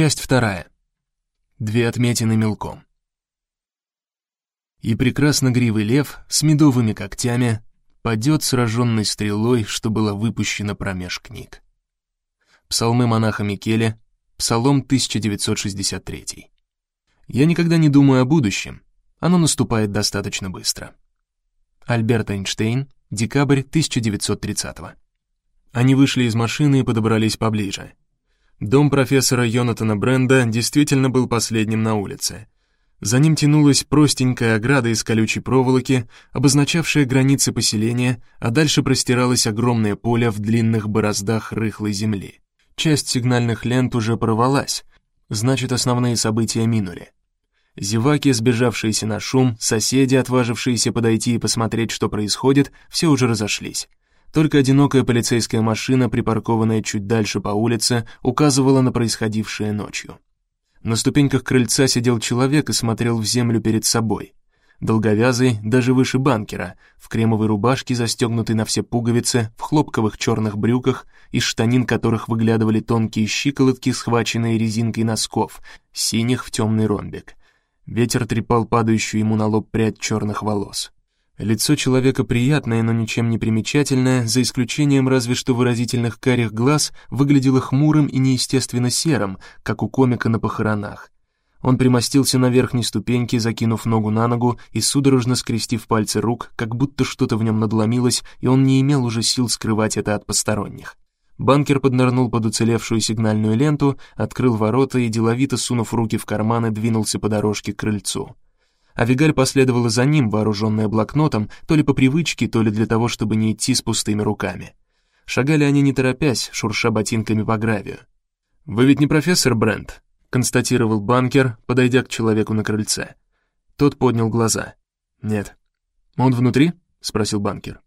Часть вторая. Две отметины мелком. И прекрасно гривый лев с медовыми когтями падет сраженной стрелой, что была выпущена промеж книг. Псалмы монаха Микеле, Псалом 1963. Я никогда не думаю о будущем, оно наступает достаточно быстро. Альберт Эйнштейн, декабрь 1930 Они вышли из машины и подобрались поближе. Дом профессора Йонатана Бренда действительно был последним на улице. За ним тянулась простенькая ограда из колючей проволоки, обозначавшая границы поселения, а дальше простиралось огромное поле в длинных бороздах рыхлой земли. Часть сигнальных лент уже порвалась, значит, основные события минули. Зеваки, сбежавшиеся на шум, соседи, отважившиеся подойти и посмотреть, что происходит, все уже разошлись. Только одинокая полицейская машина, припаркованная чуть дальше по улице, указывала на происходившее ночью. На ступеньках крыльца сидел человек и смотрел в землю перед собой. Долговязый, даже выше банкера, в кремовой рубашке, застегнутой на все пуговицы, в хлопковых черных брюках, из штанин которых выглядывали тонкие щиколотки, схваченные резинкой носков, синих в темный ромбик. Ветер трепал падающую ему на лоб прядь черных волос. Лицо человека приятное, но ничем не примечательное, за исключением разве что выразительных карих глаз, выглядело хмурым и неестественно серым, как у комика на похоронах. Он примостился на верхней ступеньке, закинув ногу на ногу и судорожно скрестив пальцы рук, как будто что-то в нем надломилось, и он не имел уже сил скрывать это от посторонних. Банкер поднырнул под уцелевшую сигнальную ленту, открыл ворота и, деловито сунув руки в карманы, двинулся по дорожке к крыльцу. Авигаль последовала за ним, вооруженная блокнотом, то ли по привычке, то ли для того, чтобы не идти с пустыми руками. Шагали они не торопясь, шурша ботинками по гравию. «Вы ведь не профессор Брент», — констатировал банкер, подойдя к человеку на крыльце. Тот поднял глаза. «Нет». «Он внутри?» — спросил банкер.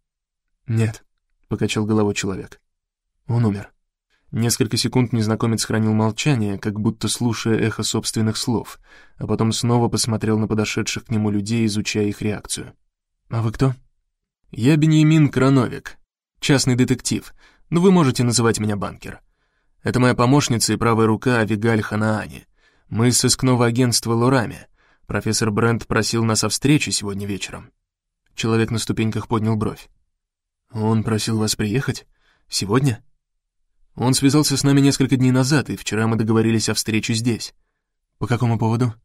«Нет», — покачал головой человек. «Он умер». Несколько секунд незнакомец хранил молчание, как будто слушая эхо собственных слов, а потом снова посмотрел на подошедших к нему людей, изучая их реакцию. «А вы кто?» «Я Беньямин Крановик, частный детектив, но вы можете называть меня банкер. Это моя помощница и правая рука Авигаль Ханаани. Мы из сыскного агентства Лорами. Профессор Брент просил нас о встрече сегодня вечером». Человек на ступеньках поднял бровь. «Он просил вас приехать? Сегодня?» Он связался с нами несколько дней назад, и вчера мы договорились о встрече здесь. По какому поводу?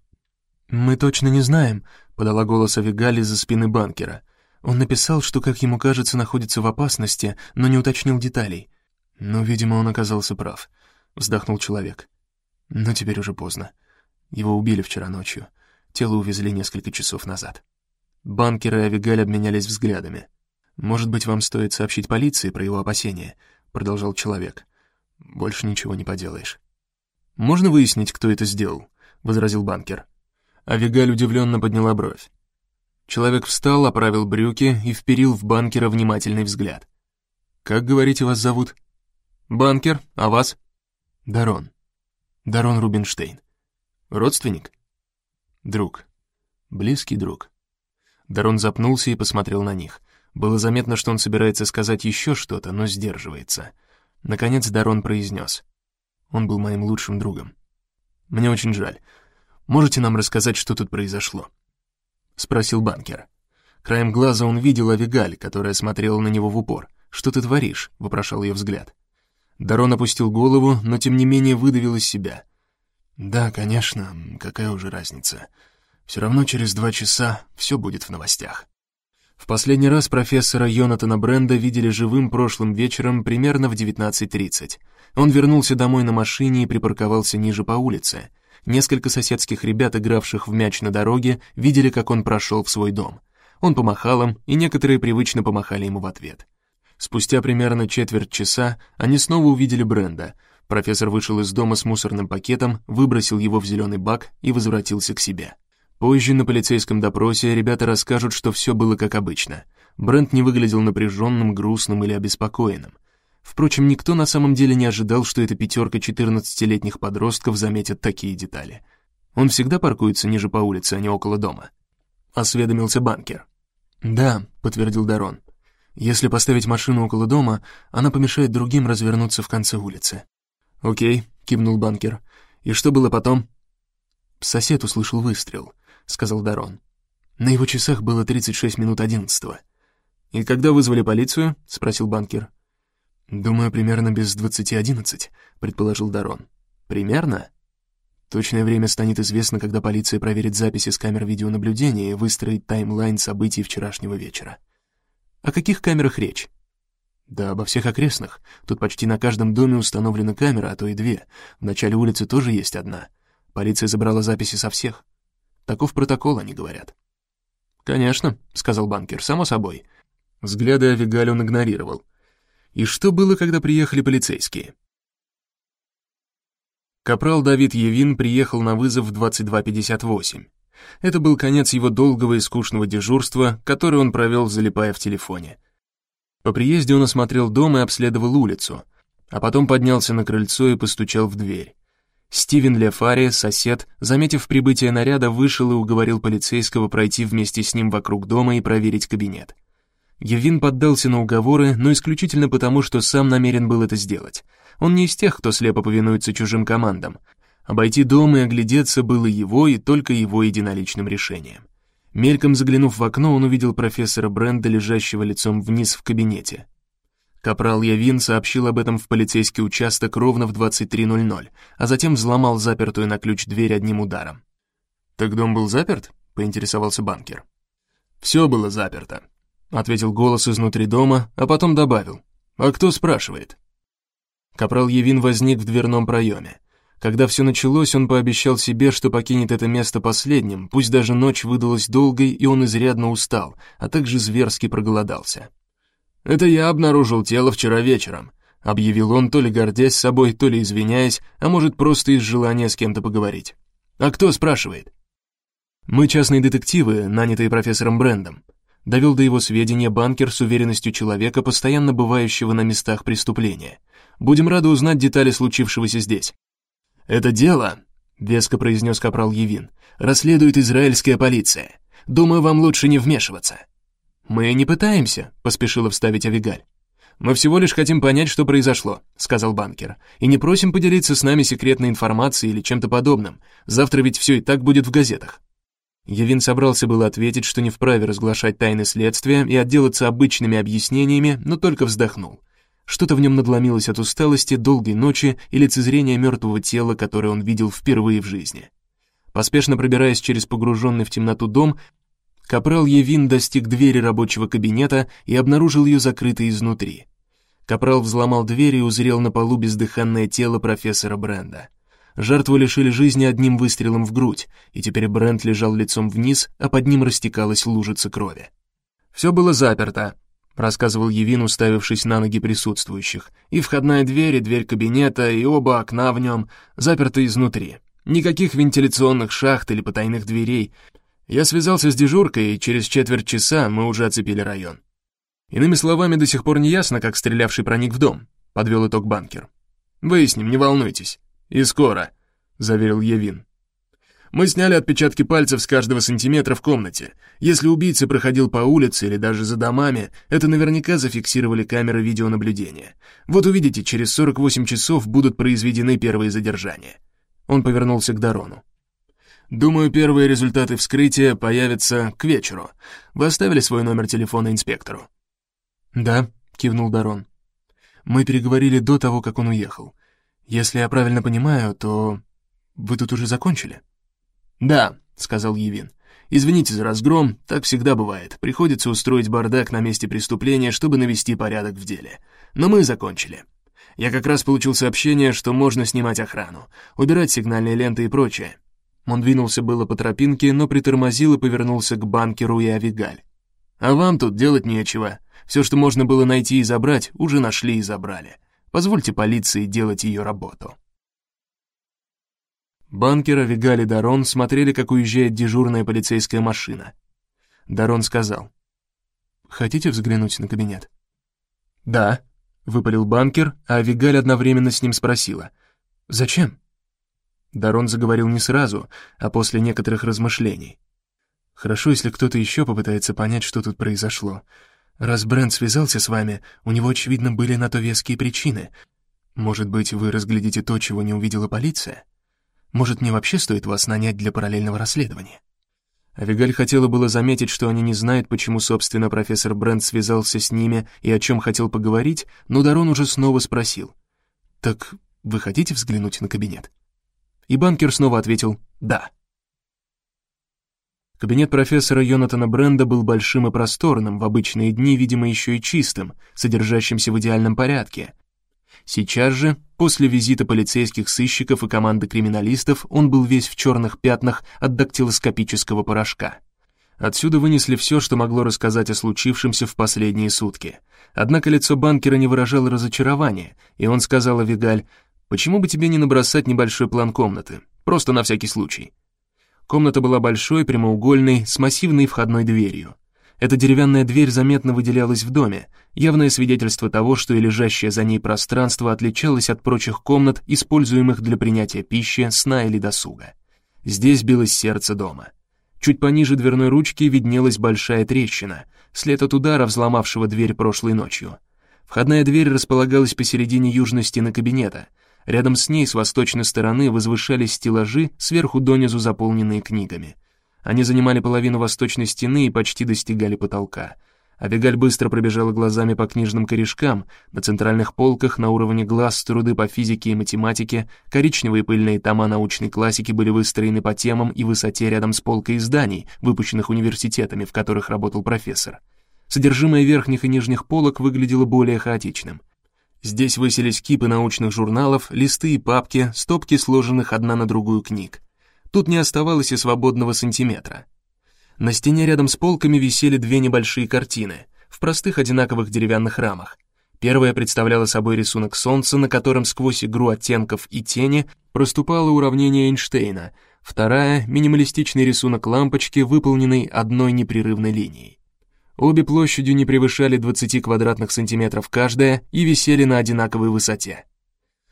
Мы точно не знаем, подала голос Авигали за спины банкера. Он написал, что, как ему кажется, находится в опасности, но не уточнил деталей. Ну, видимо, он оказался прав, вздохнул человек. Но теперь уже поздно. Его убили вчера ночью. Тело увезли несколько часов назад. Банкер и Авигаль обменялись взглядами. «Может быть, вам стоит сообщить полиции про его опасения?» — продолжал человек. Больше ничего не поделаешь. Можно выяснить, кто это сделал, возразил банкер. Авигаль удивленно подняла бровь. Человек встал, оправил брюки и вперил в банкера внимательный взгляд. Как говорите, вас зовут? Банкер, а вас? Дарон. Дарон Рубинштейн. Родственник? Друг. Близкий друг. Дарон запнулся и посмотрел на них. Было заметно, что он собирается сказать еще что-то, но сдерживается. Наконец Дарон произнес. Он был моим лучшим другом. Мне очень жаль. Можете нам рассказать, что тут произошло? Спросил банкер. Краем глаза он видел Авигаль, которая смотрела на него в упор. «Что ты творишь?» — вопрошал ее взгляд. Дарон опустил голову, но тем не менее выдавил из себя. «Да, конечно, какая уже разница. Все равно через два часа все будет в новостях». В последний раз профессора Йонатана Бренда видели живым прошлым вечером примерно в 19.30. Он вернулся домой на машине и припарковался ниже по улице. Несколько соседских ребят, игравших в мяч на дороге, видели, как он прошел в свой дом. Он помахал им, и некоторые привычно помахали ему в ответ. Спустя примерно четверть часа они снова увидели Бренда. Профессор вышел из дома с мусорным пакетом, выбросил его в зеленый бак и возвратился к себе. Позже на полицейском допросе ребята расскажут, что все было как обычно. Брент не выглядел напряженным, грустным или обеспокоенным. Впрочем, никто на самом деле не ожидал, что эта пятерка 14-летних подростков заметит такие детали. Он всегда паркуется ниже по улице, а не около дома. Осведомился банкер. «Да», — подтвердил Дарон. «Если поставить машину около дома, она помешает другим развернуться в конце улицы». «Окей», — кивнул банкер. И что было потом?» «Сосед услышал выстрел», — сказал Дарон. «На его часах было 36 минут одиннадцатого». «И когда вызвали полицию?» — спросил банкир. «Думаю, примерно без двадцати одиннадцать», — предположил Дарон. «Примерно?» Точное время станет известно, когда полиция проверит записи с камер видеонаблюдения и выстроит таймлайн событий вчерашнего вечера. О каких камерах речь? Да обо всех окрестных. Тут почти на каждом доме установлена камера, а то и две. В начале улицы тоже есть одна. Полиция забрала записи со всех. Таков протокол, они говорят. «Конечно», — сказал банкир, — «само собой». Взгляды Авигаль он игнорировал. «И что было, когда приехали полицейские?» Капрал Давид Евин приехал на вызов в 22.58. Это был конец его долгого и скучного дежурства, которое он провел, залипая в телефоне. По приезде он осмотрел дом и обследовал улицу, а потом поднялся на крыльцо и постучал в дверь. Стивен Лефари, сосед, заметив прибытие наряда, вышел и уговорил полицейского пройти вместе с ним вокруг дома и проверить кабинет. Евин поддался на уговоры, но исключительно потому, что сам намерен был это сделать. Он не из тех, кто слепо повинуется чужим командам. Обойти дом и оглядеться было его и только его единоличным решением. Мельком заглянув в окно, он увидел профессора Бренда, лежащего лицом вниз в кабинете. Капрал Явин сообщил об этом в полицейский участок ровно в 23.00, а затем взломал запертую на ключ дверь одним ударом. «Так дом был заперт?» — поинтересовался банкер. «Все было заперто», — ответил голос изнутри дома, а потом добавил. «А кто спрашивает?» Капрал Явин возник в дверном проеме. Когда все началось, он пообещал себе, что покинет это место последним, пусть даже ночь выдалась долгой, и он изрядно устал, а также зверски проголодался. «Это я обнаружил тело вчера вечером», — объявил он, то ли гордясь собой, то ли извиняясь, а может, просто из желания с кем-то поговорить. «А кто спрашивает?» «Мы частные детективы, нанятые профессором Брендом», довел до его сведения банкер с уверенностью человека, постоянно бывающего на местах преступления. «Будем рады узнать детали случившегося здесь». «Это дело», — веско произнес капрал Евин, «расследует израильская полиция. Думаю, вам лучше не вмешиваться». «Мы не пытаемся», — поспешила вставить Авигаль. «Мы всего лишь хотим понять, что произошло», — сказал банкер, «и не просим поделиться с нами секретной информацией или чем-то подобным. Завтра ведь все и так будет в газетах». Явин собрался было ответить, что не вправе разглашать тайны следствия и отделаться обычными объяснениями, но только вздохнул. Что-то в нем надломилось от усталости, долгой ночи и лицезрения мертвого тела, которое он видел впервые в жизни. Поспешно пробираясь через погруженный в темноту дом, Капрал Евин достиг двери рабочего кабинета и обнаружил ее закрытой изнутри. Капрал взломал дверь и узрел на полу бездыханное тело профессора Бренда. Жертву лишили жизни одним выстрелом в грудь, и теперь Бренд лежал лицом вниз, а под ним растекалась лужица крови. Все было заперто, рассказывал Евин, уставившись на ноги присутствующих. И входная дверь, и дверь кабинета, и оба окна в нем заперты изнутри. Никаких вентиляционных шахт или потайных дверей. Я связался с дежуркой, и через четверть часа мы уже оцепили район. Иными словами, до сих пор не ясно, как стрелявший проник в дом, подвел итог банкер. Выясним, не волнуйтесь. И скоро, заверил Евин. Мы сняли отпечатки пальцев с каждого сантиметра в комнате. Если убийца проходил по улице или даже за домами, это наверняка зафиксировали камеры видеонаблюдения. Вот увидите, через 48 часов будут произведены первые задержания. Он повернулся к Дарону. Думаю, первые результаты вскрытия появятся к вечеру. Вы оставили свой номер телефона инспектору? Да, кивнул Дарон. Мы переговорили до того, как он уехал. Если я правильно понимаю, то вы тут уже закончили? «Да», — сказал Евин. «Извините за разгром, так всегда бывает. Приходится устроить бардак на месте преступления, чтобы навести порядок в деле. Но мы закончили. Я как раз получил сообщение, что можно снимать охрану, убирать сигнальные ленты и прочее». Он двинулся было по тропинке, но притормозил и повернулся к банкеру и Авигаль. «А вам тут делать нечего. Все, что можно было найти и забрать, уже нашли и забрали. Позвольте полиции делать ее работу». Банкер, Авигаль Дарон смотрели, как уезжает дежурная полицейская машина. Дарон сказал. «Хотите взглянуть на кабинет?» «Да», — выпалил банкер, а Авигаль одновременно с ним спросила. «Зачем?» Дарон заговорил не сразу, а после некоторых размышлений. «Хорошо, если кто-то еще попытается понять, что тут произошло. Раз Брент связался с вами, у него, очевидно, были на то веские причины. Может быть, вы разглядите то, чего не увидела полиция?» Может, мне вообще стоит вас нанять для параллельного расследования?» Авигаль хотела было заметить, что они не знают, почему, собственно, профессор Брент связался с ними и о чем хотел поговорить, но Дарон уже снова спросил. «Так вы хотите взглянуть на кабинет?» И банкер снова ответил «да». Кабинет профессора Йонатана Бренда был большим и просторным, в обычные дни, видимо, еще и чистым, содержащимся в идеальном порядке. Сейчас же, после визита полицейских сыщиков и команды криминалистов, он был весь в черных пятнах от дактилоскопического порошка. Отсюда вынесли все, что могло рассказать о случившемся в последние сутки. Однако лицо банкера не выражало разочарования, и он сказал Авигаль, «Почему бы тебе не набросать небольшой план комнаты? Просто на всякий случай». Комната была большой, прямоугольной, с массивной входной дверью. Эта деревянная дверь заметно выделялась в доме, явное свидетельство того, что и лежащее за ней пространство отличалось от прочих комнат, используемых для принятия пищи, сна или досуга. Здесь билось сердце дома. Чуть пониже дверной ручки виднелась большая трещина, след от удара, взломавшего дверь прошлой ночью. Входная дверь располагалась посередине южной стены кабинета, Рядом с ней с восточной стороны возвышались стеллажи, сверху донизу заполненные книгами. Они занимали половину восточной стены и почти достигали потолка. Авигаль быстро пробежала глазами по книжным корешкам, на центральных полках на уровне глаз труды по физике и математике, коричневые пыльные тома научной классики были выстроены по темам и высоте рядом с полкой изданий, выпущенных университетами, в которых работал профессор. Содержимое верхних и нижних полок выглядело более хаотичным. Здесь высились кипы научных журналов, листы и папки, стопки сложенных одна на другую книг. Тут не оставалось и свободного сантиметра. На стене рядом с полками висели две небольшие картины в простых одинаковых деревянных рамах. Первая представляла собой рисунок солнца, на котором сквозь игру оттенков и тени проступало уравнение Эйнштейна. Вторая — минималистичный рисунок лампочки, выполненный одной непрерывной линией. Обе площадью не превышали 20 квадратных сантиметров каждая и висели на одинаковой высоте.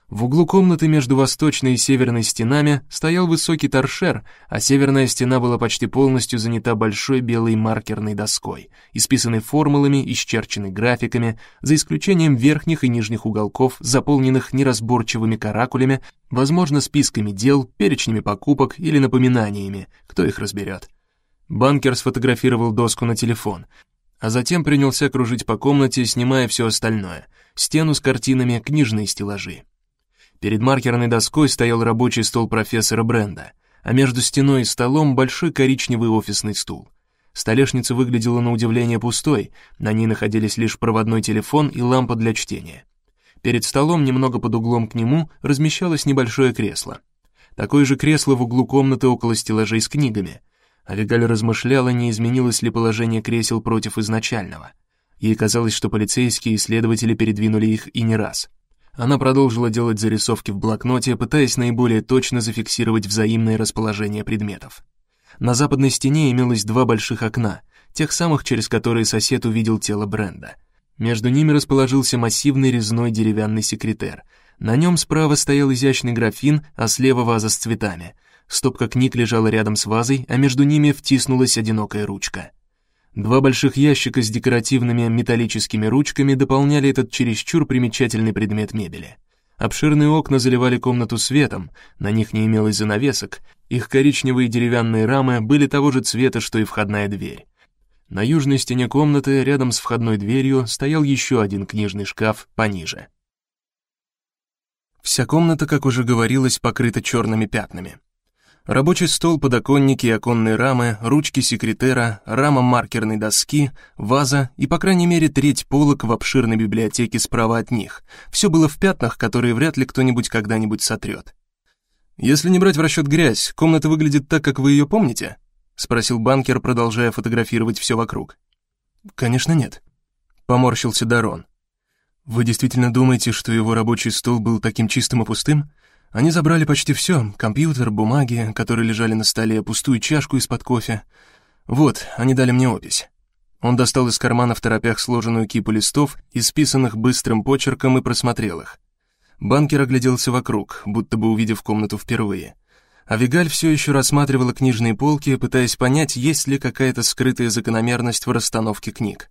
В углу комнаты между восточной и северной стенами стоял высокий торшер, а северная стена была почти полностью занята большой белой маркерной доской, исписанной формулами, исчерченной графиками, за исключением верхних и нижних уголков, заполненных неразборчивыми каракулями, возможно, списками дел, перечнями покупок или напоминаниями, кто их разберет. Банкер сфотографировал доску на телефон, а затем принялся кружить по комнате, снимая все остальное: стену с картинами, книжные стеллажи. Перед маркерной доской стоял рабочий стол профессора Бренда, а между стеной и столом большой коричневый офисный стул. Столешница выглядела на удивление пустой, на ней находились лишь проводной телефон и лампа для чтения. Перед столом, немного под углом к нему, размещалось небольшое кресло. Такое же кресло в углу комнаты около стеллажей с книгами, Авигаль размышляла, не изменилось ли положение кресел против изначального. Ей казалось, что полицейские и следователи передвинули их и не раз. Она продолжила делать зарисовки в блокноте, пытаясь наиболее точно зафиксировать взаимное расположение предметов. На западной стене имелось два больших окна, тех самых, через которые сосед увидел тело Бренда. Между ними расположился массивный резной деревянный секретер. На нем справа стоял изящный графин, а слева ваза с цветами — Стопка книг лежала рядом с вазой, а между ними втиснулась одинокая ручка. Два больших ящика с декоративными металлическими ручками дополняли этот чересчур примечательный предмет мебели. Обширные окна заливали комнату светом, на них не имелось занавесок, их коричневые деревянные рамы были того же цвета, что и входная дверь. На южной стене комнаты, рядом с входной дверью, стоял еще один книжный шкаф пониже. Вся комната, как уже говорилось, покрыта черными пятнами. Рабочий стол, подоконники оконные рамы, ручки секретера, рама маркерной доски, ваза и, по крайней мере, треть полок в обширной библиотеке справа от них. Все было в пятнах, которые вряд ли кто-нибудь когда-нибудь сотрет. «Если не брать в расчет грязь, комната выглядит так, как вы ее помните?» — спросил банкер, продолжая фотографировать все вокруг. «Конечно нет», — поморщился Дарон. «Вы действительно думаете, что его рабочий стол был таким чистым и пустым?» Они забрали почти все: компьютер, бумаги, которые лежали на столе, пустую чашку из-под кофе. Вот, они дали мне опись. Он достал из кармана в торопях сложенную кипу листов, исписанных быстрым почерком, и просмотрел их. Банкер огляделся вокруг, будто бы увидев комнату впервые. А Вигаль все еще рассматривала книжные полки, пытаясь понять, есть ли какая-то скрытая закономерность в расстановке книг.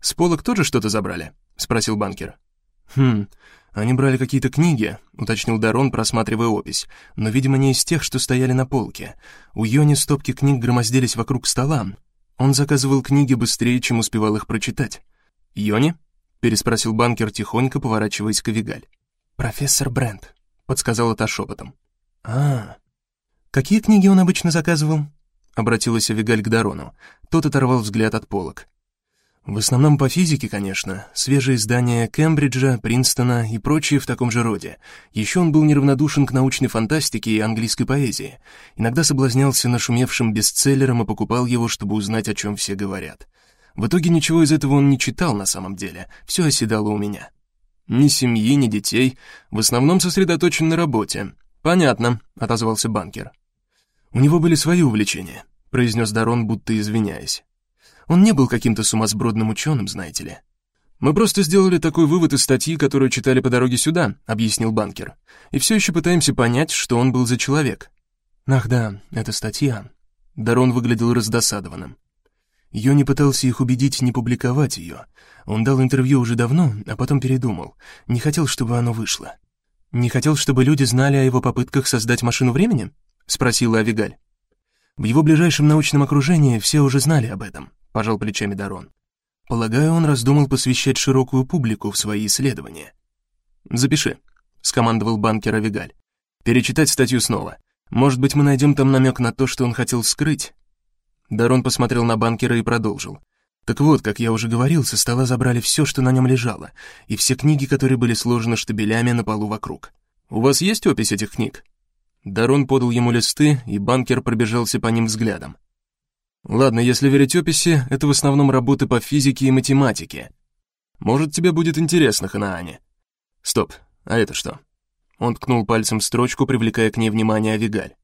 «С полок тоже что-то забрали?» — спросил банкер. «Хм, Они брали какие-то книги, уточнил Дарон, просматривая опись, но, видимо, не из тех, что стояли на полке. У Йони стопки книг громоздились вокруг стола. Он заказывал книги быстрее, чем успевал их прочитать. «Йони?» — переспросил банкер, тихонько поворачиваясь к Авигаль. «Профессор Брент», — подсказала та шепотом. «А, какие книги он обычно заказывал?» — обратилась Авигаль к Дарону. Тот оторвал взгляд от полок. В основном по физике, конечно, свежие издания Кембриджа, Принстона и прочие в таком же роде. Еще он был неравнодушен к научной фантастике и английской поэзии. Иногда соблазнялся нашумевшим бестселлером и покупал его, чтобы узнать, о чем все говорят. В итоге ничего из этого он не читал на самом деле, все оседало у меня. Ни семьи, ни детей, в основном сосредоточен на работе. «Понятно», — отозвался банкер. «У него были свои увлечения», — произнес Дарон, будто извиняясь. Он не был каким-то сумасбродным ученым, знаете ли. «Мы просто сделали такой вывод из статьи, которую читали по дороге сюда», — объяснил банкер. «И все еще пытаемся понять, что он был за человек». «Ах да, это статья». Дарон выглядел раздосадованным. Йони пытался их убедить не публиковать ее. Он дал интервью уже давно, а потом передумал. Не хотел, чтобы оно вышло. «Не хотел, чтобы люди знали о его попытках создать машину времени?» — спросила Авигаль. В его ближайшем научном окружении все уже знали об этом пожал плечами Дарон. Полагаю, он раздумал посвящать широкую публику в свои исследования. Запиши, скомандовал банкер Авигаль. Перечитать статью снова. Может быть, мы найдем там намек на то, что он хотел скрыть. Дарон посмотрел на банкера и продолжил. Так вот, как я уже говорил, со стола забрали все, что на нем лежало, и все книги, которые были сложены штабелями на полу вокруг. У вас есть опись этих книг? Дарон подал ему листы, и банкер пробежался по ним взглядом. Ладно, если верить описи, это в основном работы по физике и математике. Может, тебе будет интересно, Ханаане. Стоп, а это что? Он ткнул пальцем строчку, привлекая к ней внимание Авигаль.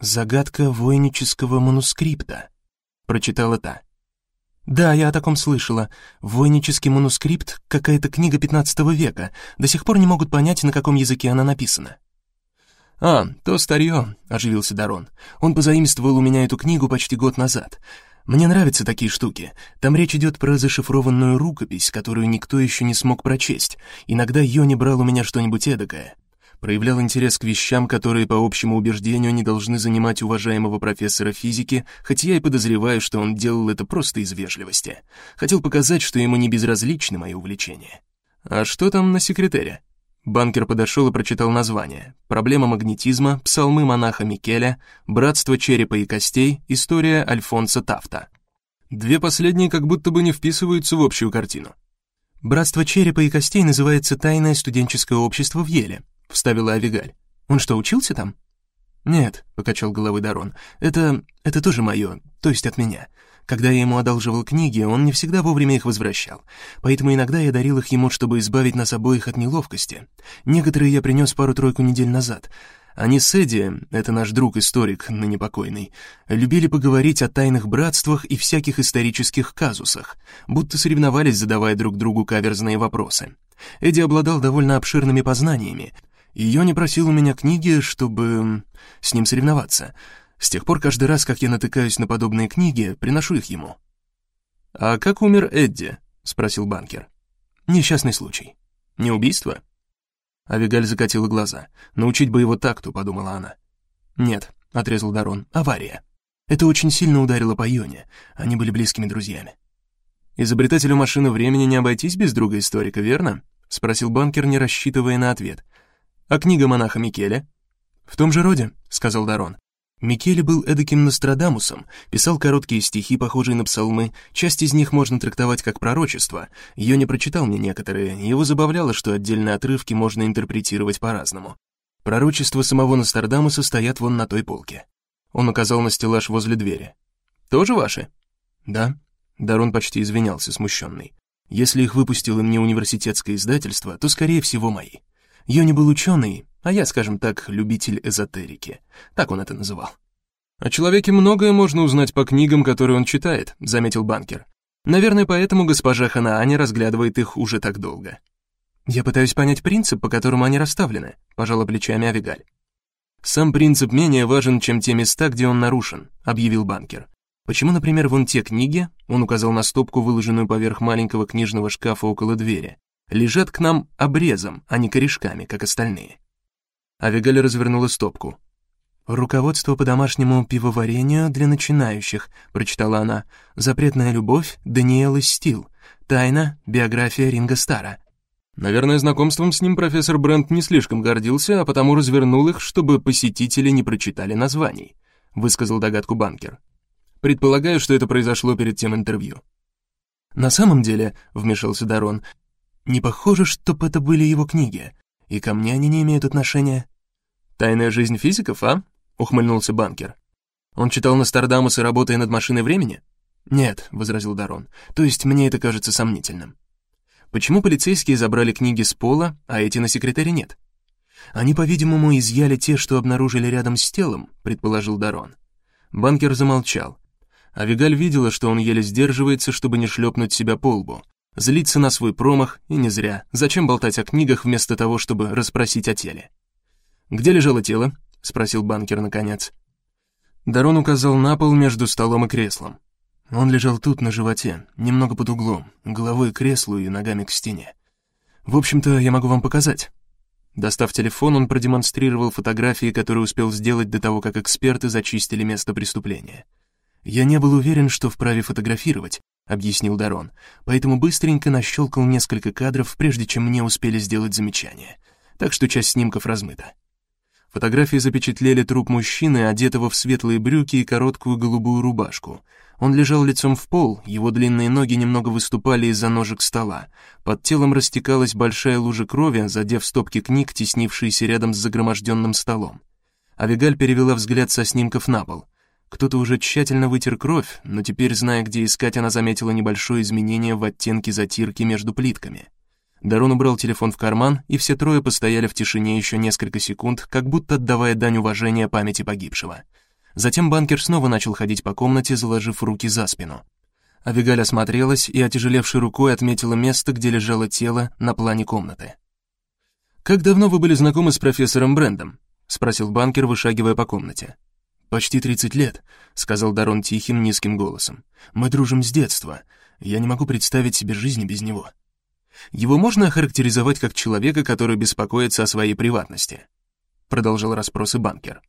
«Загадка войнического манускрипта», — прочитала та. «Да, я о таком слышала. Войнический манускрипт — какая-то книга 15 века. До сих пор не могут понять, на каком языке она написана». «А, то старье», — оживился Дарон. «Он позаимствовал у меня эту книгу почти год назад. Мне нравятся такие штуки. Там речь идет про зашифрованную рукопись, которую никто еще не смог прочесть. Иногда Йони брал у меня что-нибудь эдакое. Проявлял интерес к вещам, которые, по общему убеждению, не должны занимать уважаемого профессора физики, хоть я и подозреваю, что он делал это просто из вежливости. Хотел показать, что ему не безразличны мои увлечения. «А что там на секретаре?» Банкер подошел и прочитал название. «Проблема магнетизма», «Псалмы монаха Микеля», «Братство черепа и костей», «История Альфонса Тафта». Две последние как будто бы не вписываются в общую картину. «Братство черепа и костей» называется «Тайное студенческое общество в Еле», — вставила Авигаль. «Он что, учился там?» «Нет», — покачал головой Дарон, — «это... это тоже мое, то есть от меня. Когда я ему одалживал книги, он не всегда вовремя их возвращал, поэтому иногда я дарил их ему, чтобы избавить нас обоих от неловкости. Некоторые я принес пару-тройку недель назад. Они с Эдди, это наш друг-историк, ныне покойный, любили поговорить о тайных братствах и всяких исторических казусах, будто соревновались, задавая друг другу каверзные вопросы. Эдди обладал довольно обширными познаниями, и Йони просил у меня книги, чтобы с ним соревноваться — с тех пор каждый раз, как я натыкаюсь на подобные книги, приношу их ему. «А как умер Эдди?» — спросил банкер. «Несчастный случай. Не убийство?» Авигаль закатила глаза. «Научить бы его такту», — подумала она. «Нет», — отрезал Дарон, — «авария. Это очень сильно ударило по Йоне. Они были близкими друзьями». «Изобретателю машины времени не обойтись без друга-историка, верно?» — спросил банкер, не рассчитывая на ответ. «А книга монаха Микеля?» «В том же роде», — сказал Дарон. Микеле был эдаким Нострадамусом, писал короткие стихи, похожие на псалмы, часть из них можно трактовать как пророчество. Ее не прочитал мне некоторые, его забавляло, что отдельные отрывки можно интерпретировать по-разному. Пророчества самого Нострадамуса стоят вон на той полке. Он указал на стеллаж возле двери. «Тоже ваши?» «Да». Дарон почти извинялся, смущенный. «Если их выпустило мне университетское издательство, то, скорее всего, мои. Йони был ученый, а я, скажем так, любитель эзотерики. Так он это называл. «О человеке многое можно узнать по книгам, которые он читает», — заметил банкер. «Наверное, поэтому госпожа Ханаани разглядывает их уже так долго». «Я пытаюсь понять принцип, по которому они расставлены», — пожала плечами Авигаль. «Сам принцип менее важен, чем те места, где он нарушен», — объявил банкер. «Почему, например, вон те книги?» — он указал на стопку, выложенную поверх маленького книжного шкафа около двери. лежат к нам обрезом, а не корешками, как остальные. Авигаль развернула стопку. «Руководство по домашнему пивоварению для начинающих», прочитала она. «Запретная любовь Даниэлы Стил. Тайна. Биография Ринга Стара». Наверное, знакомством с ним профессор Брент не слишком гордился, а потому развернул их, чтобы посетители не прочитали названий, высказал догадку банкер. Предполагаю, что это произошло перед тем интервью. На самом деле, вмешался Дарон, не похоже, чтобы это были его книги, и ко мне они не имеют отношения. Тайная жизнь физиков, а? ухмыльнулся банкер. Он читал Нострадамуса, работая над машиной времени? Нет, возразил Дарон. То есть мне это кажется сомнительным. Почему полицейские забрали книги с пола, а эти на секретаре нет? Они, по-видимому, изъяли те, что обнаружили рядом с телом, предположил Дарон. Банкер замолчал. А Вигаль видела, что он еле сдерживается, чтобы не шлепнуть себя по лбу. Злиться на свой промах, и не зря. Зачем болтать о книгах вместо того, чтобы расспросить о теле? «Где лежало тело?» — спросил банкер наконец. Дарон указал на пол между столом и креслом. Он лежал тут, на животе, немного под углом, головой к креслу и ногами к стене. В общем-то, я могу вам показать. Достав телефон, он продемонстрировал фотографии, которые успел сделать до того, как эксперты зачистили место преступления. Я не был уверен, что вправе фотографировать, объяснил Дарон, поэтому быстренько нащелкал несколько кадров, прежде чем мне успели сделать замечание. Так что часть снимков размыта. Фотографии запечатлели труп мужчины, одетого в светлые брюки и короткую голубую рубашку. Он лежал лицом в пол, его длинные ноги немного выступали из-за ножек стола. Под телом растекалась большая лужа крови, задев стопки книг, теснившиеся рядом с загроможденным столом. Авигаль перевела взгляд со снимков на пол. Кто-то уже тщательно вытер кровь, но теперь, зная, где искать, она заметила небольшое изменение в оттенке затирки между плитками. Дарон убрал телефон в карман, и все трое постояли в тишине еще несколько секунд, как будто отдавая дань уважения памяти погибшего. Затем банкер снова начал ходить по комнате, заложив руки за спину. Авигаль осмотрелась и отяжелевшей рукой отметила место, где лежало тело на плане комнаты. «Как давно вы были знакомы с профессором Брендом?» — спросил банкер, вышагивая по комнате. «Почти 30 лет», — сказал Дарон тихим, низким голосом. «Мы дружим с детства. Я не могу представить себе жизни без него». «Его можно охарактеризовать как человека, который беспокоится о своей приватности?» Продолжил расспросы банкер.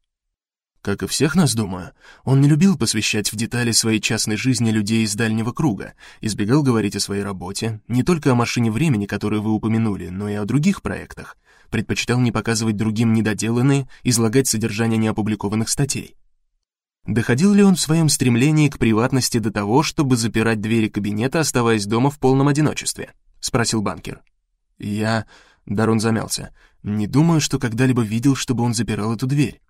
Как и всех нас, думаю, он не любил посвящать в детали своей частной жизни людей из дальнего круга, избегал говорить о своей работе, не только о машине времени, которую вы упомянули, но и о других проектах, предпочитал не показывать другим недоделанные, излагать содержание неопубликованных статей. Доходил ли он в своем стремлении к приватности до того, чтобы запирать двери кабинета, оставаясь дома в полном одиночестве? Спросил банкер. Я... Дарон замялся. Не думаю, что когда-либо видел, чтобы он запирал эту дверь.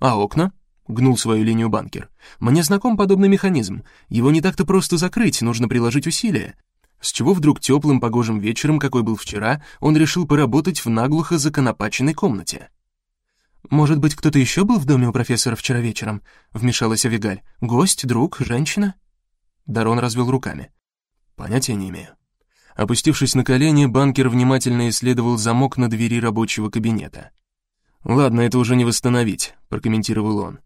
А окна? Гнул свою линию банкер. Мне знаком подобный механизм. Его не так-то просто закрыть, нужно приложить усилия. С чего вдруг теплым погожим вечером, какой был вчера, он решил поработать в наглухо законопаченной комнате? «Может быть, кто-то еще был в доме у профессора вчера вечером?» — вмешалась Авигаль. «Гость, друг, женщина?» Дарон развел руками. «Понятия не имею». Опустившись на колени, банкер внимательно исследовал замок на двери рабочего кабинета. «Ладно, это уже не восстановить», — прокомментировал он.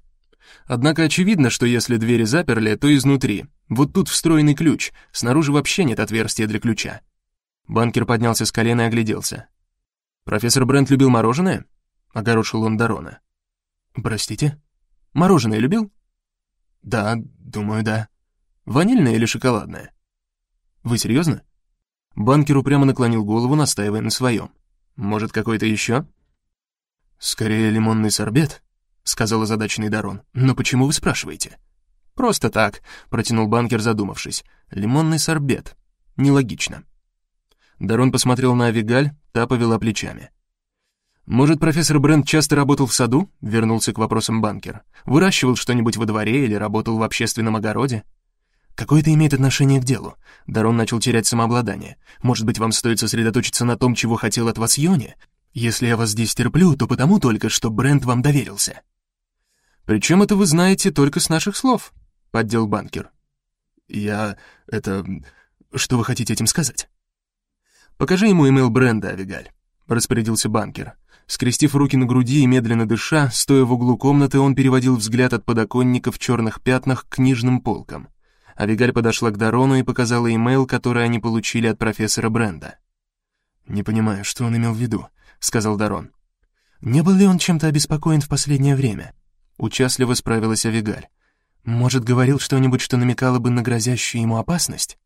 «Однако очевидно, что если двери заперли, то изнутри. Вот тут встроенный ключ, снаружи вообще нет отверстия для ключа». Банкер поднялся с колена и огляделся. «Профессор Брент любил мороженое?» огорошил он Дарона. «Простите? Мороженое любил?» «Да, думаю, да. Ванильное или шоколадное?» «Вы серьезно?» Банкер упрямо наклонил голову, настаивая на своем. «Может, какой-то еще?» «Скорее лимонный сорбет», — сказал озадаченный Дарон. «Но почему вы спрашиваете?» «Просто так», — протянул банкер, задумавшись. «Лимонный сорбет. Нелогично». Дарон посмотрел на Авигаль, та повела плечами. «Может, профессор Брент часто работал в саду?» — вернулся к вопросам банкер. «Выращивал что-нибудь во дворе или работал в общественном огороде?» «Какое это имеет отношение к делу?» Дарон начал терять самообладание. «Может быть, вам стоит сосредоточиться на том, чего хотел от вас Йони? Если я вас здесь терплю, то потому только, что Брент вам доверился». «Причем это вы знаете только с наших слов», — поддел банкер. «Я... это... что вы хотите этим сказать?» «Покажи ему имейл Бренда, Авигаль», — распорядился банкер. Скрестив руки на груди и медленно дыша, стоя в углу комнаты, он переводил взгляд от подоконника в черных пятнах к книжным полкам. Авигаль подошла к Дарону и показала имейл, который они получили от профессора Бренда. «Не понимаю, что он имел в виду», — сказал Дарон. «Не был ли он чем-то обеспокоен в последнее время?» Участливо справилась Авигаль. «Может, говорил что-нибудь, что намекало бы на грозящую ему опасность?»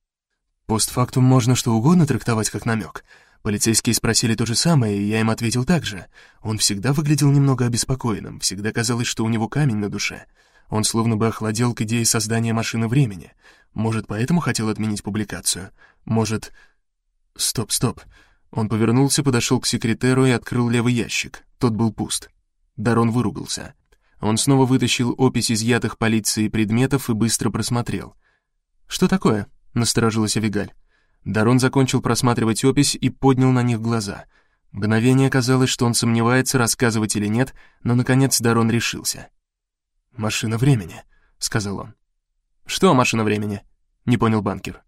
«Постфактум можно что угодно трактовать как намек. Полицейские спросили то же самое, и я им ответил так же. Он всегда выглядел немного обеспокоенным, всегда казалось, что у него камень на душе. Он словно бы охладел к идее создания машины времени. Может, поэтому хотел отменить публикацию? Может... Стоп, стоп. Он повернулся, подошел к секретеру и открыл левый ящик. Тот был пуст. Дарон выругался. Он снова вытащил опись изъятых полицией предметов и быстро просмотрел. «Что такое?» — насторожилась Авигаль. Дарон закончил просматривать опись и поднял на них глаза. Мгновение казалось, что он сомневается, рассказывать или нет, но, наконец, Дарон решился. «Машина времени», — сказал он. «Что машина времени?» — не понял банкер.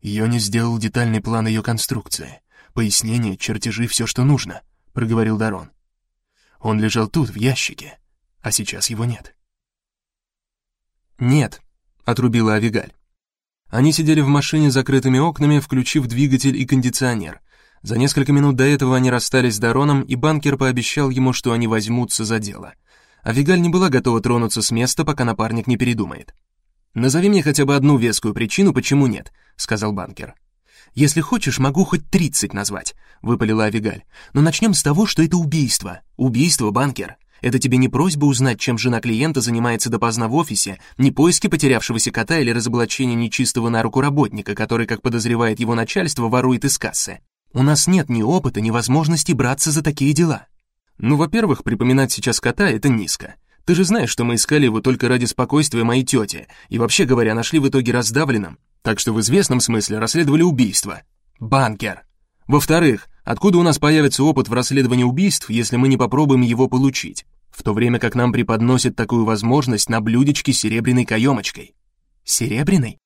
«Йони сделал детальный план ее конструкции. Пояснение, чертежи, все, что нужно», — проговорил Дарон. «Он лежал тут, в ящике, а сейчас его нет». «Нет», — отрубила Авигаль. Они сидели в машине с закрытыми окнами, включив двигатель и кондиционер. За несколько минут до этого они расстались с Дароном, и банкер пообещал ему, что они возьмутся за дело. А Вигаль не была готова тронуться с места, пока напарник не передумает. «Назови мне хотя бы одну вескую причину, почему нет», — сказал банкер. «Если хочешь, могу хоть тридцать назвать», — выпалила Авигаль. «Но начнем с того, что это убийство. Убийство, банкер. Это тебе не просьба узнать, чем жена клиента занимается допоздна в офисе, не поиски потерявшегося кота или разоблачение нечистого на руку работника, который, как подозревает его начальство, ворует из кассы. У нас нет ни опыта, ни возможности браться за такие дела. Ну, во-первых, припоминать сейчас кота — это низко. Ты же знаешь, что мы искали его только ради спокойствия моей тети, и вообще говоря, нашли в итоге раздавленным, так что в известном смысле расследовали убийство. Банкер. Во-вторых, откуда у нас появится опыт в расследовании убийств, если мы не попробуем его получить? в то время как нам преподносят такую возможность на блюдечке с серебряной каемочкой. Серебряной?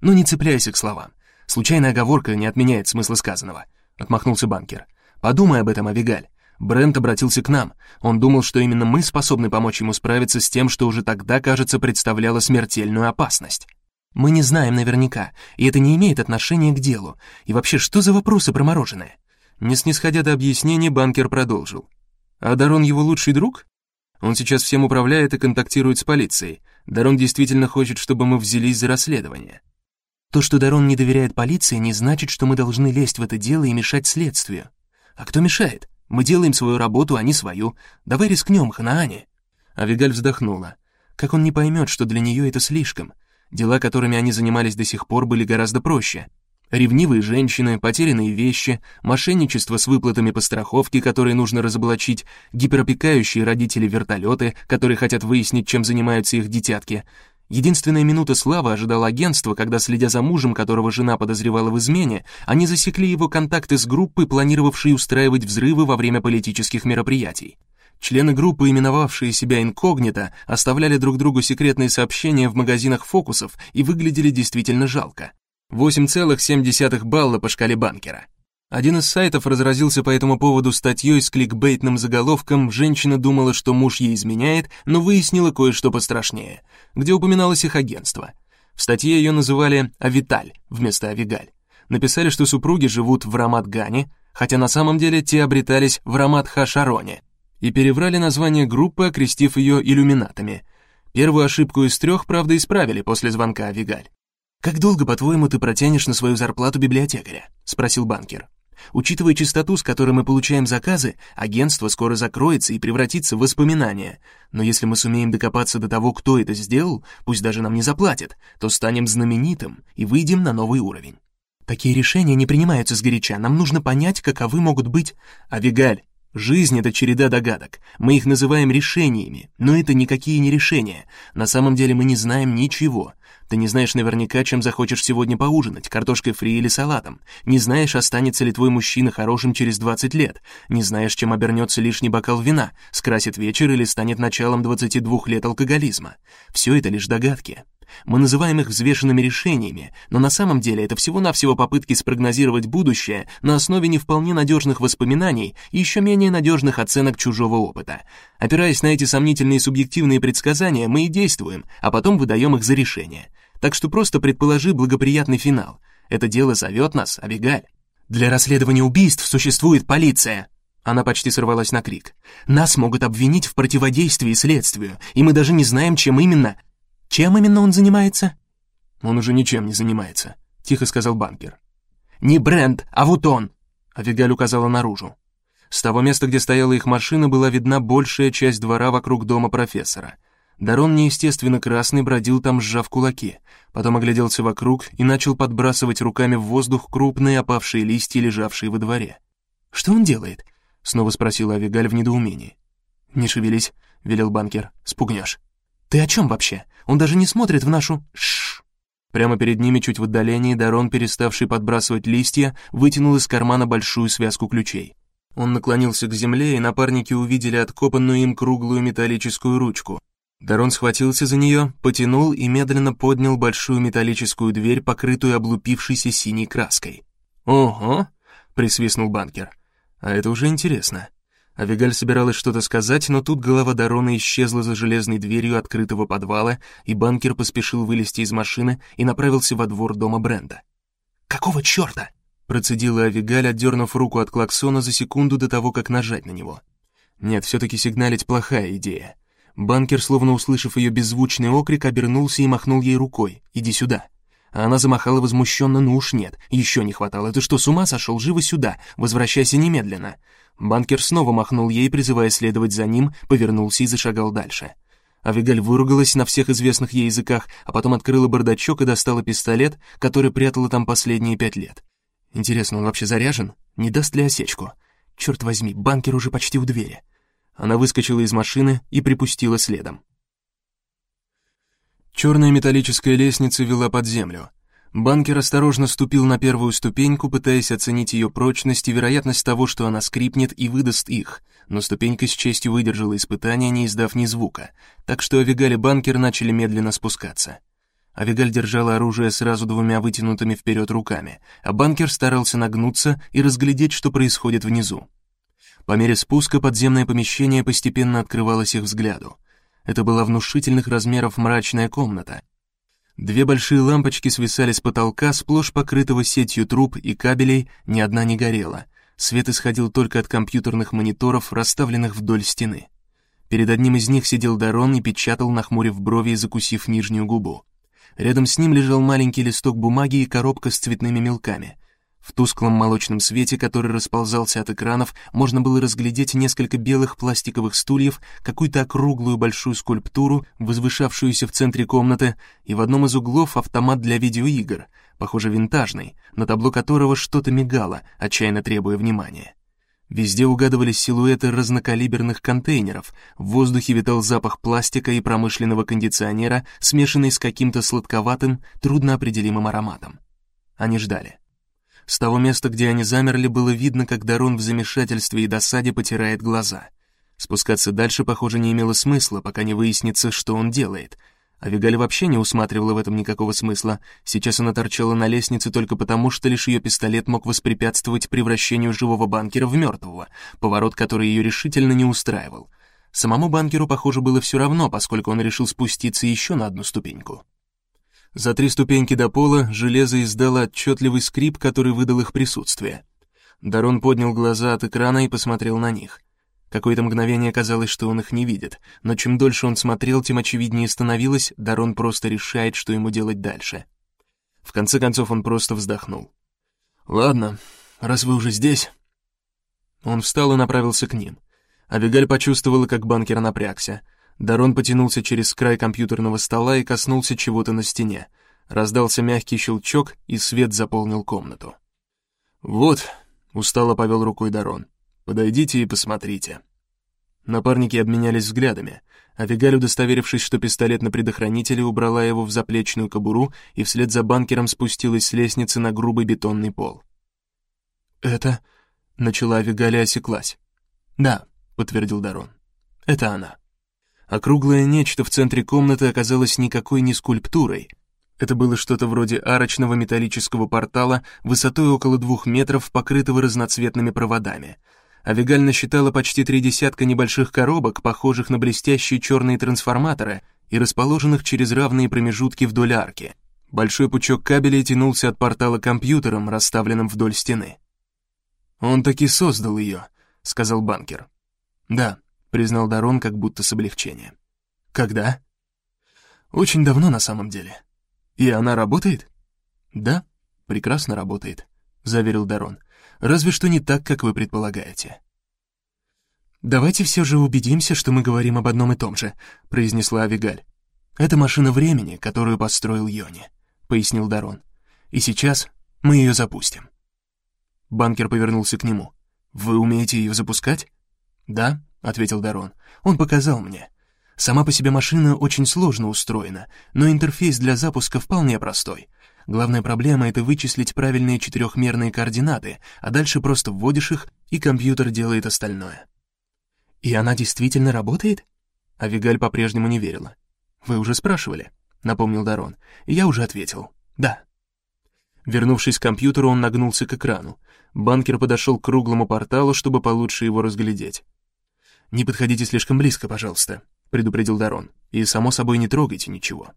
Ну не цепляйся к словам. Случайная оговорка не отменяет смысла сказанного, отмахнулся банкер. Подумай об этом, Авигаль. Брент обратился к нам. Он думал, что именно мы способны помочь ему справиться с тем, что уже тогда, кажется, представляло смертельную опасность. Мы не знаем наверняка, и это не имеет отношения к делу. И вообще, что за вопросы про мороженое? Не снисходя до объяснений, банкер продолжил. А Дарон его лучший друг? Он сейчас всем управляет и контактирует с полицией. Дарон действительно хочет, чтобы мы взялись за расследование. То, что Дарон не доверяет полиции, не значит, что мы должны лезть в это дело и мешать следствию. А кто мешает? Мы делаем свою работу, а не свою. Давай рискнем, Ханаане. Авигаль вздохнула. Как он не поймет, что для нее это слишком? Дела, которыми они занимались до сих пор, были гораздо проще. Ревнивые женщины, потерянные вещи, мошенничество с выплатами по страховке, которые нужно разоблачить, гиперопекающие родители вертолеты, которые хотят выяснить, чем занимаются их детятки. Единственная минута славы ожидала агентство, когда, следя за мужем, которого жена подозревала в измене, они засекли его контакты с группой, планировавшей устраивать взрывы во время политических мероприятий. Члены группы, именовавшие себя инкогнито, оставляли друг другу секретные сообщения в магазинах фокусов и выглядели действительно жалко. 8,7 балла по шкале банкера. Один из сайтов разразился по этому поводу статьей с кликбейтным заголовком «Женщина думала, что муж ей изменяет, но выяснила кое-что пострашнее», где упоминалось их агентство. В статье ее называли «Авиталь» вместо «Авигаль». Написали, что супруги живут в Рамат-Гане, хотя на самом деле те обретались в Рамат-Хашароне, и переврали название группы, окрестив ее иллюминатами. Первую ошибку из трех, правда, исправили после звонка Авигаль. «Как долго, по-твоему, ты протянешь на свою зарплату библиотекаря?» — спросил банкер. «Учитывая частоту, с которой мы получаем заказы, агентство скоро закроется и превратится в воспоминание. Но если мы сумеем докопаться до того, кто это сделал, пусть даже нам не заплатят, то станем знаменитым и выйдем на новый уровень. Такие решения не принимаются сгоряча, нам нужно понять, каковы могут быть... Авигаль, Жизнь — это череда догадок. Мы их называем решениями, но это никакие не решения. На самом деле мы не знаем ничего. Ты не знаешь наверняка, чем захочешь сегодня поужинать, картошкой фри или салатом. Не знаешь, останется ли твой мужчина хорошим через 20 лет. Не знаешь, чем обернется лишний бокал вина, скрасит вечер или станет началом 22 лет алкоголизма. Все это лишь догадки. Мы называем их взвешенными решениями, но на самом деле это всего-навсего попытки спрогнозировать будущее на основе не вполне надежных воспоминаний и еще менее надежных оценок чужого опыта. Опираясь на эти сомнительные субъективные предсказания, мы и действуем, а потом выдаем их за решение. Так что просто предположи благоприятный финал. Это дело зовет нас, Абигаль. Для расследования убийств существует полиция!» Она почти сорвалась на крик. «Нас могут обвинить в противодействии следствию, и мы даже не знаем, чем именно...» «Чем именно он занимается?» «Он уже ничем не занимается», — тихо сказал банкер. «Не Брент, а вот он!» Авигаль указала наружу. С того места, где стояла их машина, была видна большая часть двора вокруг дома профессора. Дарон неестественно красный бродил там, сжав кулаки, потом огляделся вокруг и начал подбрасывать руками в воздух крупные опавшие листья, лежавшие во дворе. «Что он делает?» — снова спросила Авигаль в недоумении. «Не шевелись», — велел банкер, — «спугнешь». «Ты о чем вообще? Он даже не смотрит в нашу...» Шш. Прямо перед ними, чуть в отдалении, Дарон, переставший подбрасывать листья, вытянул из кармана большую связку ключей. Он наклонился к земле, и напарники увидели откопанную им круглую металлическую ручку. Дарон схватился за нее, потянул и медленно поднял большую металлическую дверь, покрытую облупившейся синей краской. «Ого!» — присвистнул банкер. «А это уже интересно». Авигаль собиралась что-то сказать, но тут голова Дарона исчезла за железной дверью открытого подвала, и банкер поспешил вылезти из машины и направился во двор дома Бренда. «Какого черта?» — процедила Авигаль, отдернув руку от клаксона за секунду до того, как нажать на него. Нет, все-таки сигналить плохая идея. Банкер, словно услышав ее беззвучный окрик, обернулся и махнул ей рукой. «Иди сюда». А она замахала возмущенно, ну уж нет, еще не хватало. Ты что, с ума сошел? Живо сюда, возвращайся немедленно. Банкер снова махнул ей, призывая следовать за ним, повернулся и зашагал дальше. Авигаль выругалась на всех известных ей языках, а потом открыла бардачок и достала пистолет, который прятала там последние пять лет. Интересно, он вообще заряжен? Не даст ли осечку? Черт возьми, банкер уже почти у двери. Она выскочила из машины и припустила следом. Черная металлическая лестница вела под землю. Банкер осторожно ступил на первую ступеньку, пытаясь оценить ее прочность и вероятность того, что она скрипнет и выдаст их, но ступенька с честью выдержала испытание, не издав ни звука, так что Авигаль и Банкер начали медленно спускаться. Авигаль держала оружие сразу двумя вытянутыми вперед руками, а Банкер старался нагнуться и разглядеть, что происходит внизу. По мере спуска подземное помещение постепенно открывалось их взгляду. Это была внушительных размеров мрачная комната, Две большие лампочки свисали с потолка, сплошь покрытого сетью труб и кабелей, ни одна не горела. Свет исходил только от компьютерных мониторов, расставленных вдоль стены. Перед одним из них сидел Дарон и печатал, нахмурив брови и закусив нижнюю губу. Рядом с ним лежал маленький листок бумаги и коробка с цветными мелками. В тусклом молочном свете, который расползался от экранов, можно было разглядеть несколько белых пластиковых стульев, какую-то округлую большую скульптуру, возвышавшуюся в центре комнаты, и в одном из углов автомат для видеоигр, похоже, винтажный, на табло которого что-то мигало, отчаянно требуя внимания. Везде угадывались силуэты разнокалиберных контейнеров, в воздухе витал запах пластика и промышленного кондиционера, смешанный с каким-то сладковатым, трудноопределимым ароматом. Они ждали. С того места, где они замерли, было видно, как Дарон в замешательстве и досаде потирает глаза. Спускаться дальше, похоже, не имело смысла, пока не выяснится, что он делает. А Вигаль вообще не усматривала в этом никакого смысла. Сейчас она торчала на лестнице только потому, что лишь ее пистолет мог воспрепятствовать превращению живого банкера в мертвого, поворот, который ее решительно не устраивал. Самому банкеру, похоже, было все равно, поскольку он решил спуститься еще на одну ступеньку. За три ступеньки до пола железо издало отчетливый скрип, который выдал их присутствие. Дарон поднял глаза от экрана и посмотрел на них. Какое-то мгновение казалось, что он их не видит, но чем дольше он смотрел, тем очевиднее становилось, Дарон просто решает, что ему делать дальше. В конце концов он просто вздохнул. «Ладно, раз вы уже здесь...» Он встал и направился к ним. Авигаль почувствовала, как банкер напрягся — Дарон потянулся через край компьютерного стола и коснулся чего-то на стене. Раздался мягкий щелчок, и свет заполнил комнату. «Вот», — устало повел рукой Дарон, — «подойдите и посмотрите». Напарники обменялись взглядами, а Вигаль, удостоверившись, что пистолет на предохранителе, убрала его в заплечную кобуру и вслед за банкером спустилась с лестницы на грубый бетонный пол. «Это...» — начала Вигаля осеклась. «Да», — подтвердил Дарон, — «это она». Округлое нечто в центре комнаты оказалось никакой не скульптурой. Это было что-то вроде арочного металлического портала высотой около двух метров, покрытого разноцветными проводами. Авигаль насчитала почти три десятка небольших коробок, похожих на блестящие черные трансформаторы и расположенных через равные промежутки вдоль арки. Большой пучок кабелей тянулся от портала к компьютерам, расставленным вдоль стены. «Он таки создал ее», — сказал банкер. «Да», — признал Дарон как будто с облегчением. «Когда?» «Очень давно на самом деле». «И она работает?» «Да, прекрасно работает», — заверил Дарон. «Разве что не так, как вы предполагаете». «Давайте все же убедимся, что мы говорим об одном и том же», — произнесла Авигаль. «Это машина времени, которую построил Йони», — пояснил Дарон. «И сейчас мы ее запустим». Банкер повернулся к нему. «Вы умеете ее запускать?» «Да», — ответил Дарон. «Он показал мне. Сама по себе машина очень сложно устроена, но интерфейс для запуска вполне простой. Главная проблема — это вычислить правильные четырехмерные координаты, а дальше просто вводишь их, и компьютер делает остальное». «И она действительно работает?» А Вигаль по-прежнему не верила. «Вы уже спрашивали», — напомнил Дарон. «Я уже ответил. Да». Вернувшись к компьютеру, он нагнулся к экрану. Банкер подошел к круглому порталу, чтобы получше его разглядеть. «Не подходите слишком близко, пожалуйста», — предупредил Дарон. «И, само собой, не трогайте ничего».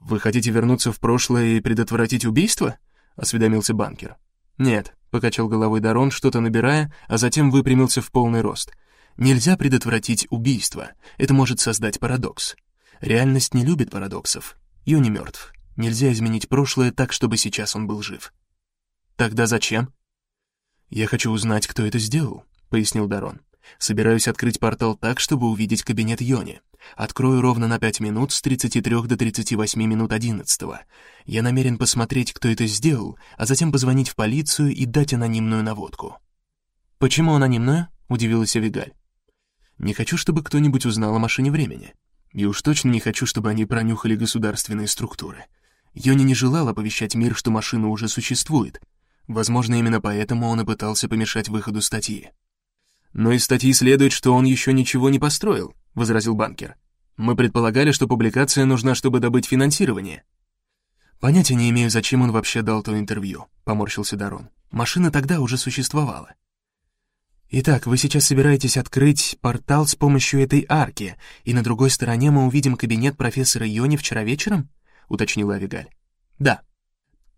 «Вы хотите вернуться в прошлое и предотвратить убийство?» — осведомился банкер. «Нет», — покачал головой Дарон, что-то набирая, а затем выпрямился в полный рост. «Нельзя предотвратить убийство. Это может создать парадокс. Реальность не любит парадоксов. Ю не мертв. Нельзя изменить прошлое так, чтобы сейчас он был жив. Тогда зачем? Я хочу узнать, кто это сделал, пояснил Дарон. Собираюсь открыть портал так, чтобы увидеть кабинет Йони. Открою ровно на 5 минут с 33 до 38 минут 11 -го. Я намерен посмотреть, кто это сделал, а затем позвонить в полицию и дать анонимную наводку. Почему анонимную? удивилась Авигаль. Не хочу, чтобы кто-нибудь узнал о машине времени. И уж точно не хочу, чтобы они пронюхали государственные структуры. Йони не желал оповещать мир, что машина уже существует. Возможно, именно поэтому он и пытался помешать выходу статьи. «Но из статьи следует, что он еще ничего не построил», — возразил банкер. «Мы предполагали, что публикация нужна, чтобы добыть финансирование». «Понятия не имею, зачем он вообще дал то интервью», — поморщился Дарон. «Машина тогда уже существовала». «Итак, вы сейчас собираетесь открыть портал с помощью этой арки, и на другой стороне мы увидим кабинет профессора Йони вчера вечером?» — уточнила Авигаль. «Да».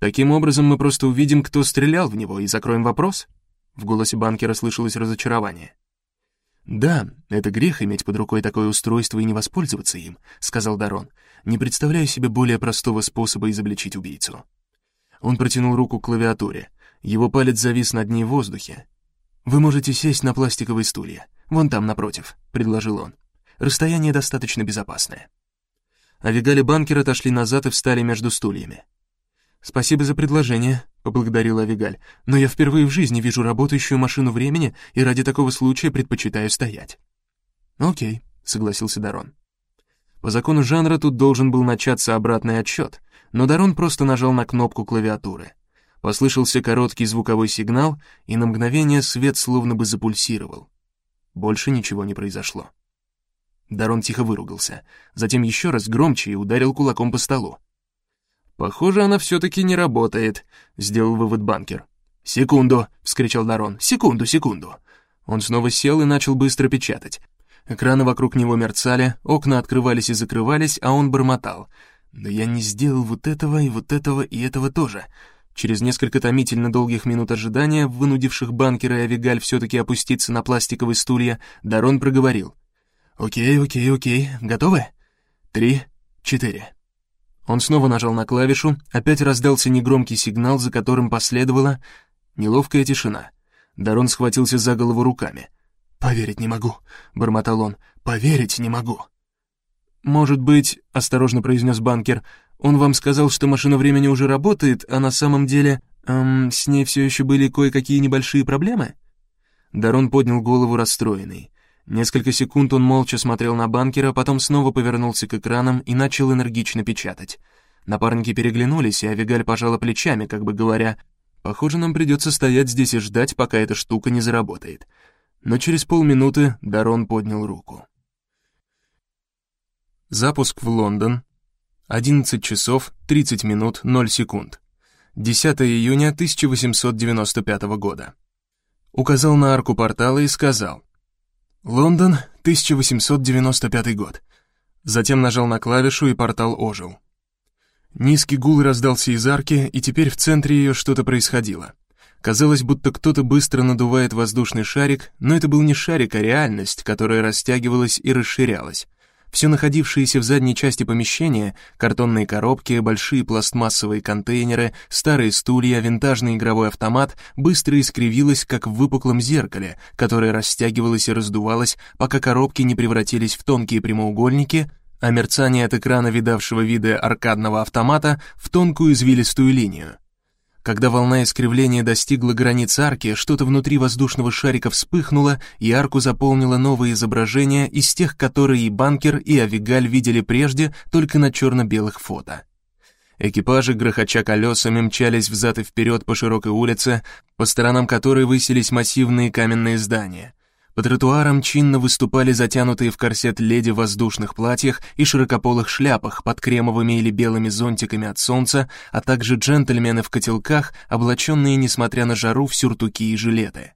«Таким образом мы просто увидим, кто стрелял в него, и закроем вопрос?» В голосе банкера слышалось разочарование. «Да, это грех иметь под рукой такое устройство и не воспользоваться им», — сказал Дарон. «Не представляю себе более простого способа изобличить убийцу». Он протянул руку к клавиатуре. Его палец завис над ней в воздухе. «Вы можете сесть на пластиковые стулья. Вон там, напротив», — предложил он. «Расстояние достаточно безопасное». Авигали банкер отошли назад и встали между стульями. «Спасибо за предложение», — поблагодарила Авигаль, «но я впервые в жизни вижу работающую машину времени и ради такого случая предпочитаю стоять». «Окей», — согласился Дарон. По закону жанра тут должен был начаться обратный отсчет, но Дарон просто нажал на кнопку клавиатуры. Послышался короткий звуковой сигнал, и на мгновение свет словно бы запульсировал. Больше ничего не произошло. Дарон тихо выругался, затем еще раз громче и ударил кулаком по столу. «Похоже, она все-таки не работает», — сделал вывод банкер. «Секунду!» — вскричал Дарон. «Секунду, секунду!» Он снова сел и начал быстро печатать. Экраны вокруг него мерцали, окна открывались и закрывались, а он бормотал. «Да я не сделал вот этого и вот этого и этого тоже». Через несколько томительно долгих минут ожидания, вынудивших банкера и Авигаль все-таки опуститься на пластиковые стулья, Дарон проговорил. «Окей, окей, окей. Готовы? Три, четыре». Он снова нажал на клавишу, опять раздался негромкий сигнал, за которым последовала неловкая тишина. Дарон схватился за голову руками. «Поверить не могу», — бормотал он, — «поверить не могу». «Может быть», — осторожно произнес банкер, — «он вам сказал, что машина времени уже работает, а на самом деле эм, с ней все еще были кое-какие небольшие проблемы?» Дарон поднял голову расстроенный. Несколько секунд он молча смотрел на банкера, потом снова повернулся к экранам и начал энергично печатать. Напарники переглянулись, и Авигаль пожала плечами, как бы говоря, «Похоже, нам придется стоять здесь и ждать, пока эта штука не заработает». Но через полминуты Дарон поднял руку. Запуск в Лондон. 11 часов 30 минут 0 секунд. 10 июня 1895 года. Указал на арку портала и сказал Лондон, 1895 год. Затем нажал на клавишу, и портал ожил. Низкий гул раздался из арки, и теперь в центре ее что-то происходило. Казалось, будто кто-то быстро надувает воздушный шарик, но это был не шарик, а реальность, которая растягивалась и расширялась. Все находившееся в задней части помещения, картонные коробки, большие пластмассовые контейнеры, старые стулья, винтажный игровой автомат, быстро искривилось, как в выпуклом зеркале, которое растягивалось и раздувалось, пока коробки не превратились в тонкие прямоугольники, а мерцание от экрана видавшего виды аркадного автомата в тонкую извилистую линию. Когда волна искривления достигла границ арки, что-то внутри воздушного шарика вспыхнуло, и арку заполнило новое изображение из тех, которые и Банкер, и Авигаль видели прежде, только на черно-белых фото. Экипажи, грохоча колесами, мчались взад и вперед по широкой улице, по сторонам которой высились массивные каменные здания. По тротуарам чинно выступали затянутые в корсет леди в воздушных платьях и широкополых шляпах под кремовыми или белыми зонтиками от солнца, а также джентльмены в котелках, облаченные, несмотря на жару, в сюртуки и жилеты.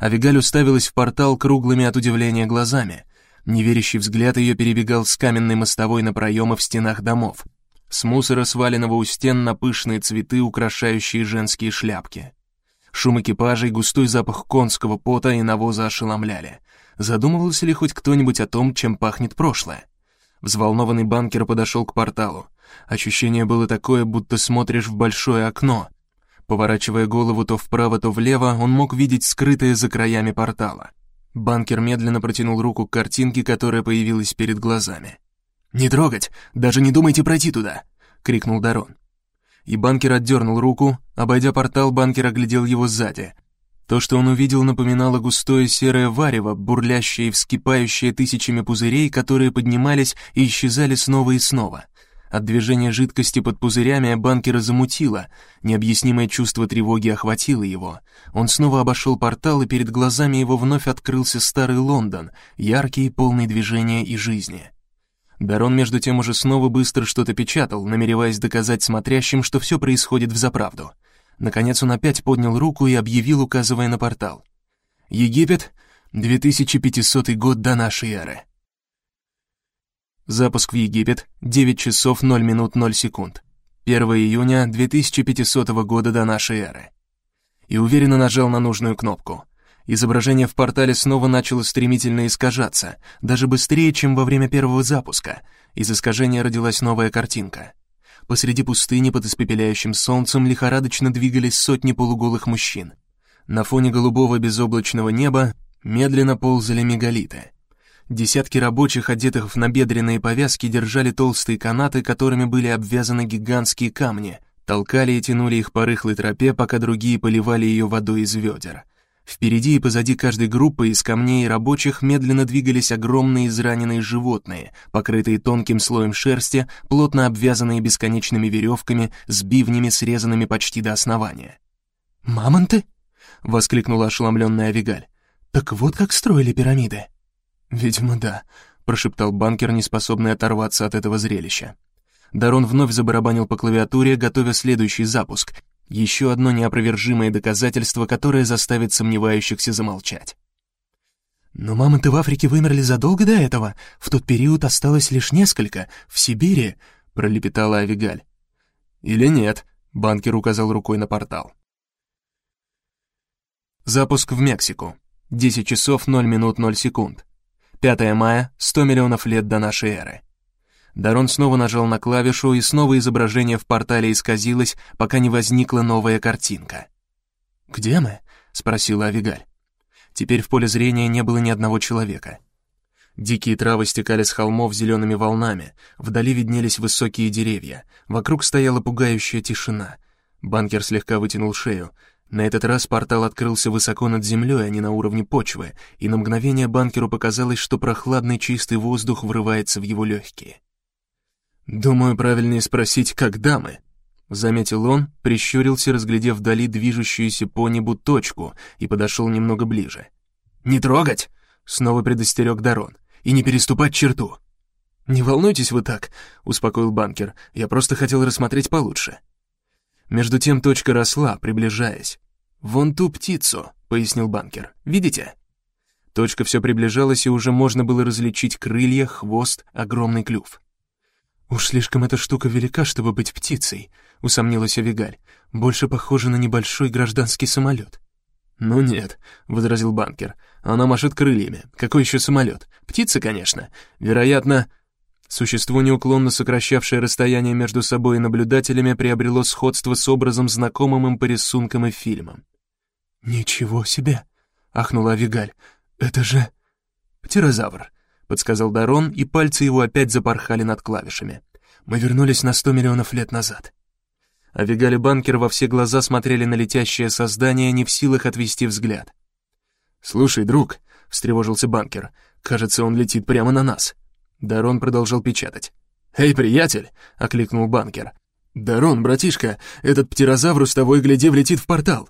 Авигаль уставилась в портал круглыми от удивления глазами. Неверящий взгляд ее перебегал с каменной мостовой на проемы в стенах домов, с мусора, сваленного у стен на пышные цветы, украшающие женские шляпки. Шум экипажей, густой запах конского пота и навоза ошеломляли. Задумывался ли хоть кто-нибудь о том, чем пахнет прошлое? Взволнованный банкер подошел к порталу. Ощущение было такое, будто смотришь в большое окно. Поворачивая голову то вправо, то влево, он мог видеть скрытое за краями портала. Банкер медленно протянул руку к картинке, которая появилась перед глазами. «Не трогать! Даже не думайте пройти туда!» — крикнул Дарон и банкер отдернул руку, обойдя портал, банкер оглядел его сзади. То, что он увидел, напоминало густое серое варево, бурлящее и вскипающее тысячами пузырей, которые поднимались и исчезали снова и снова. От движения жидкости под пузырями банкера замутило, необъяснимое чувство тревоги охватило его. Он снова обошел портал, и перед глазами его вновь открылся старый Лондон, яркий, полный движения и жизни. Дарон между тем уже снова быстро что-то печатал, намереваясь доказать смотрящим, что все происходит в заправду. Наконец он опять поднял руку и объявил, указывая на портал. «Египет, 2500 год до нашей эры». Запуск в Египет, 9 часов 0 минут 0 секунд. 1 июня 2500 года до нашей эры. И уверенно нажал на нужную кнопку. Изображение в портале снова начало стремительно искажаться, даже быстрее, чем во время первого запуска. Из искажения родилась новая картинка. Посреди пустыни под испепеляющим солнцем лихорадочно двигались сотни полуголых мужчин. На фоне голубого безоблачного неба медленно ползали мегалиты. Десятки рабочих, одетых в набедренные повязки, держали толстые канаты, которыми были обвязаны гигантские камни, толкали и тянули их по рыхлой тропе, пока другие поливали ее водой из ведер. Впереди и позади каждой группы из камней рабочих медленно двигались огромные израненные животные, покрытые тонким слоем шерсти, плотно обвязанные бесконечными веревками, с бивнями, срезанными почти до основания. «Мамонты?» — воскликнула ошеломленная Авигаль. «Так вот как строили пирамиды». «Видимо, да», — прошептал банкер, неспособный оторваться от этого зрелища. Дарон вновь забарабанил по клавиатуре, готовя следующий запуск, еще одно неопровержимое доказательство, которое заставит сомневающихся замолчать. Но мамонты в Африке вымерли задолго до этого. В тот период осталось лишь несколько. В Сибири, пролепетала Авигаль. Или нет? Банкер указал рукой на портал. Запуск в Мексику. 10 часов 0 минут 0 секунд. 5 мая, 100 миллионов лет до нашей эры. Дарон снова нажал на клавишу, и снова изображение в портале исказилось, пока не возникла новая картинка. «Где мы?» — спросила Авигаль. Теперь в поле зрения не было ни одного человека. Дикие травы стекали с холмов зелеными волнами, вдали виднелись высокие деревья, вокруг стояла пугающая тишина. Банкер слегка вытянул шею. На этот раз портал открылся высоко над землей, а не на уровне почвы, и на мгновение банкеру показалось, что прохладный чистый воздух врывается в его легкие. «Думаю, правильнее спросить, когда мы?» Заметил он, прищурился, разглядев вдали движущуюся по небу точку и подошел немного ближе. «Не трогать!» — снова предостерег Дарон. «И не переступать черту!» «Не волнуйтесь вы так», — успокоил банкер. «Я просто хотел рассмотреть получше». Между тем точка росла, приближаясь. «Вон ту птицу», — пояснил банкер. «Видите?» Точка все приближалась, и уже можно было различить крылья, хвост, огромный клюв. «Уж слишком эта штука велика, чтобы быть птицей», — усомнилась Авигаль. «Больше похоже на небольшой гражданский самолет». «Ну нет», — возразил банкер. «Она машет крыльями. Какой еще самолет? Птица, конечно. Вероятно...» Существо, неуклонно сокращавшее расстояние между собой и наблюдателями, приобрело сходство с образом, знакомым им по рисункам и фильмам. «Ничего себе!» — ахнула Авигаль. «Это же...» «Птерозавр», — подсказал Дарон, и пальцы его опять запорхали над клавишами. «Мы вернулись на сто миллионов лет назад». Авигаль и Банкер во все глаза смотрели на летящее создание, не в силах отвести взгляд. «Слушай, друг», — встревожился Банкер, — «кажется, он летит прямо на нас». Дарон продолжал печатать. «Эй, приятель!» — окликнул банкер. «Дарон, братишка, этот птерозавр с того и гляди влетит в портал».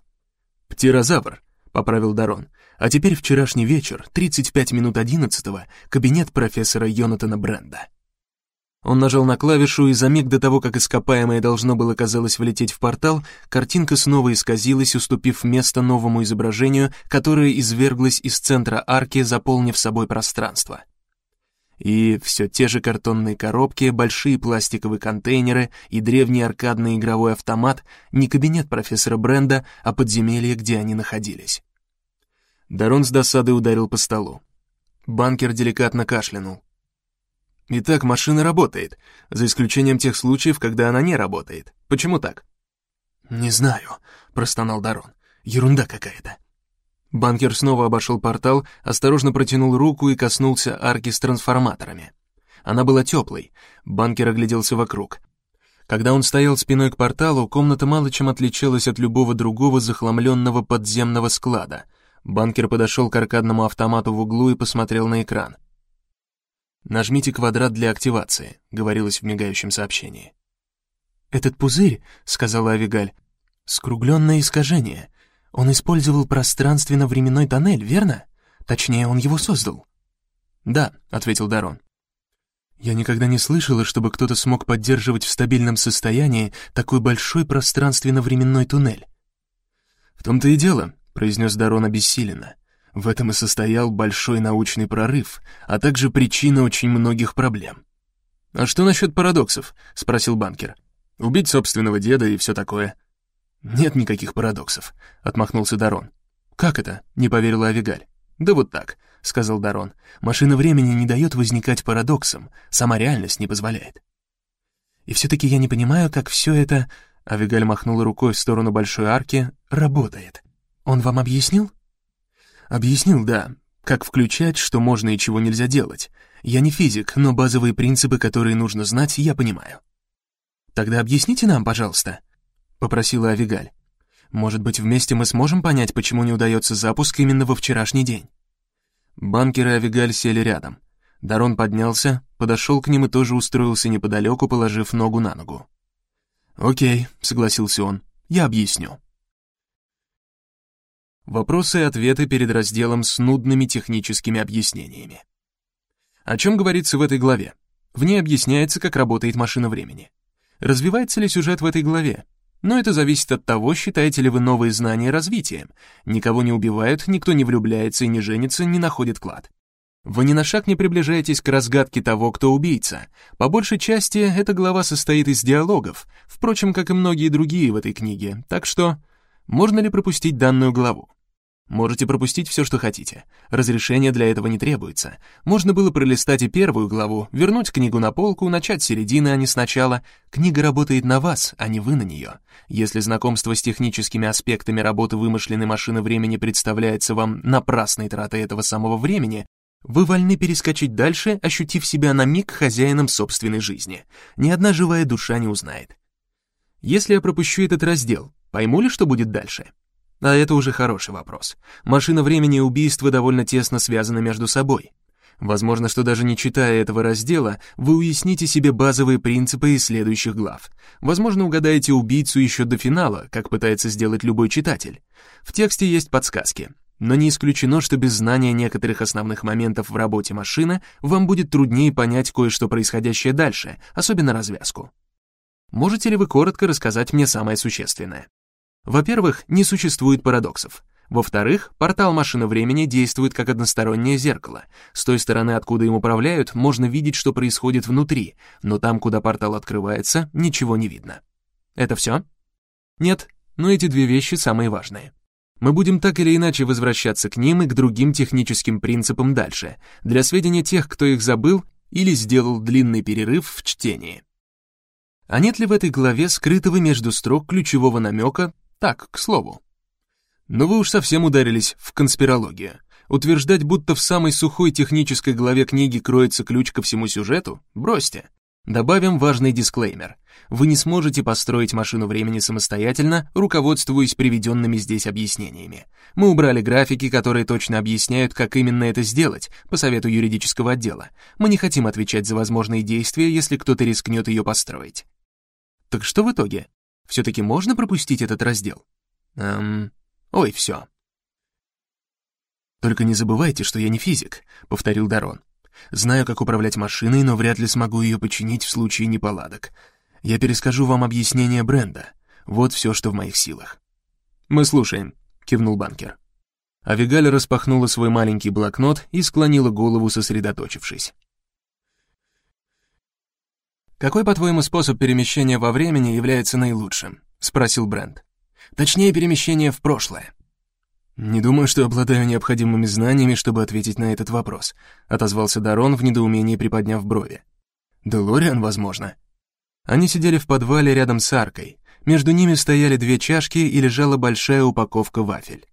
«Птерозавр», — поправил Дарон. «А теперь вчерашний вечер, 35 минут одиннадцатого, кабинет профессора Йонатана Бренда». Он нажал на клавишу, и за миг до того, как ископаемое должно было, казалось, влететь в портал, картинка снова исказилась, уступив место новому изображению, которое изверглось из центра арки, заполнив собой пространство. И все те же картонные коробки, большие пластиковые контейнеры и древний аркадный игровой автомат, не кабинет профессора Бренда, а подземелье, где они находились. Дарон с досадой ударил по столу. Банкер деликатно кашлянул. «Итак, машина работает, за исключением тех случаев, когда она не работает. Почему так?» «Не знаю», — простонал Дарон. «Ерунда какая-то». Банкер снова обошел портал, осторожно протянул руку и коснулся арки с трансформаторами. Она была теплой. Банкер огляделся вокруг. Когда он стоял спиной к порталу, комната мало чем отличалась от любого другого захламленного подземного склада. Банкер подошел к аркадному автомату в углу и посмотрел на экран. «Нажмите квадрат для активации», — говорилось в мигающем сообщении. «Этот пузырь», — сказала Авигаль, — «скругленное искажение. Он использовал пространственно-временной тоннель, верно? Точнее, он его создал. Да, ответил Дарон. Я никогда не слышала, чтобы кто-то смог поддерживать в стабильном состоянии такой большой пространственно-временной туннель. В том-то и дело, произнес Дарон обессиленно. В этом и состоял большой научный прорыв, а также причина очень многих проблем. «А что насчет парадоксов?» — спросил банкер. «Убить собственного деда и все такое». «Нет никаких парадоксов», — отмахнулся Дарон. «Как это?» — не поверила Авигаль. «Да вот так», — сказал Дарон. «Машина времени не дает возникать парадоксам, сама реальность не позволяет». «И все-таки я не понимаю, как все это...» Авигаль махнула рукой в сторону большой арки. «Работает. Он вам объяснил?» «Объяснил, да. Как включать, что можно и чего нельзя делать. Я не физик, но базовые принципы, которые нужно знать, я понимаю». «Тогда объясните нам, пожалуйста», — попросила Авигаль. «Может быть, вместе мы сможем понять, почему не удается запуск именно во вчерашний день?» Банкер и Авигаль сели рядом. Дарон поднялся, подошел к ним и тоже устроился неподалеку, положив ногу на ногу. «Окей», — согласился он, — «я объясню». Вопросы и ответы перед разделом с нудными техническими объяснениями. О чем говорится в этой главе? В ней объясняется, как работает машина времени. Развивается ли сюжет в этой главе? Но это зависит от того, считаете ли вы новые знания развитием. Никого не убивают, никто не влюбляется и не женится, не находит клад. Вы ни на шаг не приближаетесь к разгадке того, кто убийца. По большей части эта глава состоит из диалогов, впрочем, как и многие другие в этой книге, так что можно ли пропустить данную главу? Можете пропустить все, что хотите. Разрешения для этого не требуется. Можно было пролистать и первую главу, вернуть книгу на полку, начать с середины, а не сначала. Книга работает на вас, а не вы на нее. Если знакомство с техническими аспектами работы вымышленной машины времени представляется вам напрасной тратой этого самого времени, вы вольны перескочить дальше, ощутив себя на миг хозяином собственной жизни. Ни одна живая душа не узнает. Если я пропущу этот раздел, пойму ли, что будет дальше? А это уже хороший вопрос. Машина времени и убийство довольно тесно связаны между собой. Возможно, что даже не читая этого раздела, вы уясните себе базовые принципы из следующих глав. Возможно, угадаете убийцу еще до финала, как пытается сделать любой читатель. В тексте есть подсказки. Но не исключено, что без знания некоторых основных моментов в работе машины вам будет труднее понять кое-что происходящее дальше, особенно развязку. Можете ли вы коротко рассказать мне самое существенное? Во-первых, не существует парадоксов. Во-вторых, портал машины времени действует как одностороннее зеркало. С той стороны, откуда им управляют, можно видеть, что происходит внутри, но там, куда портал открывается, ничего не видно. Это все? Нет, но эти две вещи самые важные. Мы будем так или иначе возвращаться к ним и к другим техническим принципам дальше, для сведения тех, кто их забыл или сделал длинный перерыв в чтении. А нет ли в этой главе скрытого между строк ключевого намека, так, к слову? Но вы уж совсем ударились в конспирологию. Утверждать, будто в самой сухой технической главе книги кроется ключ ко всему сюжету, бросьте. Добавим важный дисклеймер. Вы не сможете построить машину времени самостоятельно, руководствуясь приведенными здесь объяснениями. Мы убрали графики, которые точно объясняют, как именно это сделать, по совету юридического отдела. Мы не хотим отвечать за возможные действия, если кто-то рискнет ее построить. Так что в итоге? Все-таки можно пропустить этот раздел? Эм... Ой, все. «Только не забывайте, что я не физик», — повторил Дарон. Знаю, как управлять машиной, но вряд ли смогу ее починить в случае неполадок. Я перескажу вам объяснение бренда. Вот все, что в моих силах». «Мы слушаем», — кивнул банкер. Авигаль распахнула свой маленький блокнот и склонила голову, сосредоточившись. «Какой, по-твоему, способ перемещения во времени является наилучшим?» — спросил Брент. «Точнее, перемещение в прошлое». «Не думаю, что обладаю необходимыми знаниями, чтобы ответить на этот вопрос», отозвался Дарон в недоумении, приподняв брови. «Делориан, возможно». Они сидели в подвале рядом с аркой. Между ними стояли две чашки и лежала большая упаковка вафель.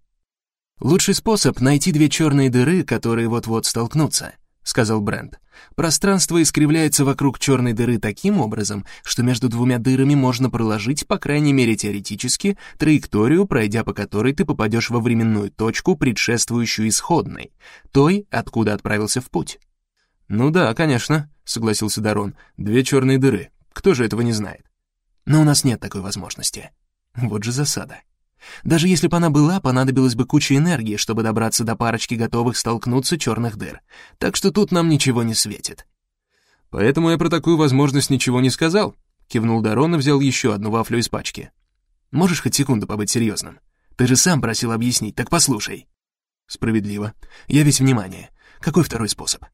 «Лучший способ — найти две черные дыры, которые вот-вот столкнутся», — сказал Брент. Пространство искривляется вокруг черной дыры таким образом, что между двумя дырами можно проложить, по крайней мере теоретически, траекторию, пройдя по которой ты попадешь во временную точку, предшествующую исходной, той, откуда отправился в путь. «Ну да, конечно», — согласился Дарон, — «две черные дыры. Кто же этого не знает?» «Но у нас нет такой возможности». Вот же засада. Даже если бы она была, понадобилось бы куча энергии, чтобы добраться до парочки готовых столкнуться черных дыр. Так что тут нам ничего не светит. Поэтому я про такую возможность ничего не сказал, кивнул Дарон и взял еще одну вафлю из пачки. Можешь хоть секунду побыть серьезным? Ты же сам просил объяснить, так послушай. Справедливо. Я весь внимание. Какой второй способ?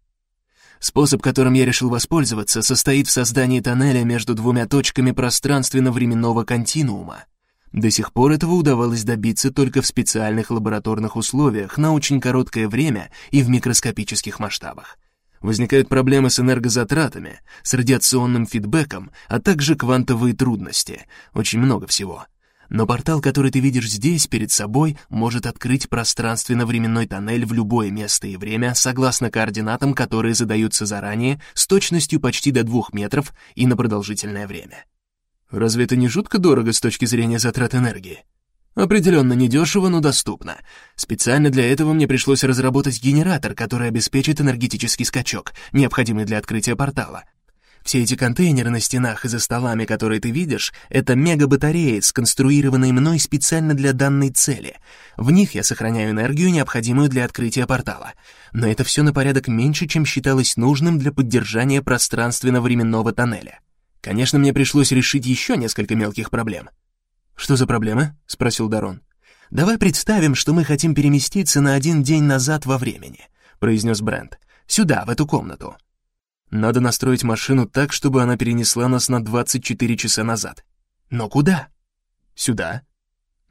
Способ, которым я решил воспользоваться, состоит в создании тоннеля между двумя точками пространственно-временного континуума. До сих пор этого удавалось добиться только в специальных лабораторных условиях на очень короткое время и в микроскопических масштабах. Возникают проблемы с энергозатратами, с радиационным фидбэком, а также квантовые трудности. Очень много всего. Но портал, который ты видишь здесь, перед собой, может открыть пространственно-временной тоннель в любое место и время, согласно координатам, которые задаются заранее, с точностью почти до двух метров и на продолжительное время. Разве это не жутко дорого с точки зрения затрат энергии? Определенно недешево, но доступно. Специально для этого мне пришлось разработать генератор, который обеспечит энергетический скачок, необходимый для открытия портала. Все эти контейнеры на стенах и за столами, которые ты видишь, это мегабатареи, сконструированные мной специально для данной цели. В них я сохраняю энергию, необходимую для открытия портала. Но это все на порядок меньше, чем считалось нужным для поддержания пространственно-временного тоннеля. Конечно, мне пришлось решить еще несколько мелких проблем. «Что за проблемы?» — спросил Дарон. «Давай представим, что мы хотим переместиться на один день назад во времени», — произнес Брент. «Сюда, в эту комнату». «Надо настроить машину так, чтобы она перенесла нас на 24 часа назад». «Но куда?» «Сюда».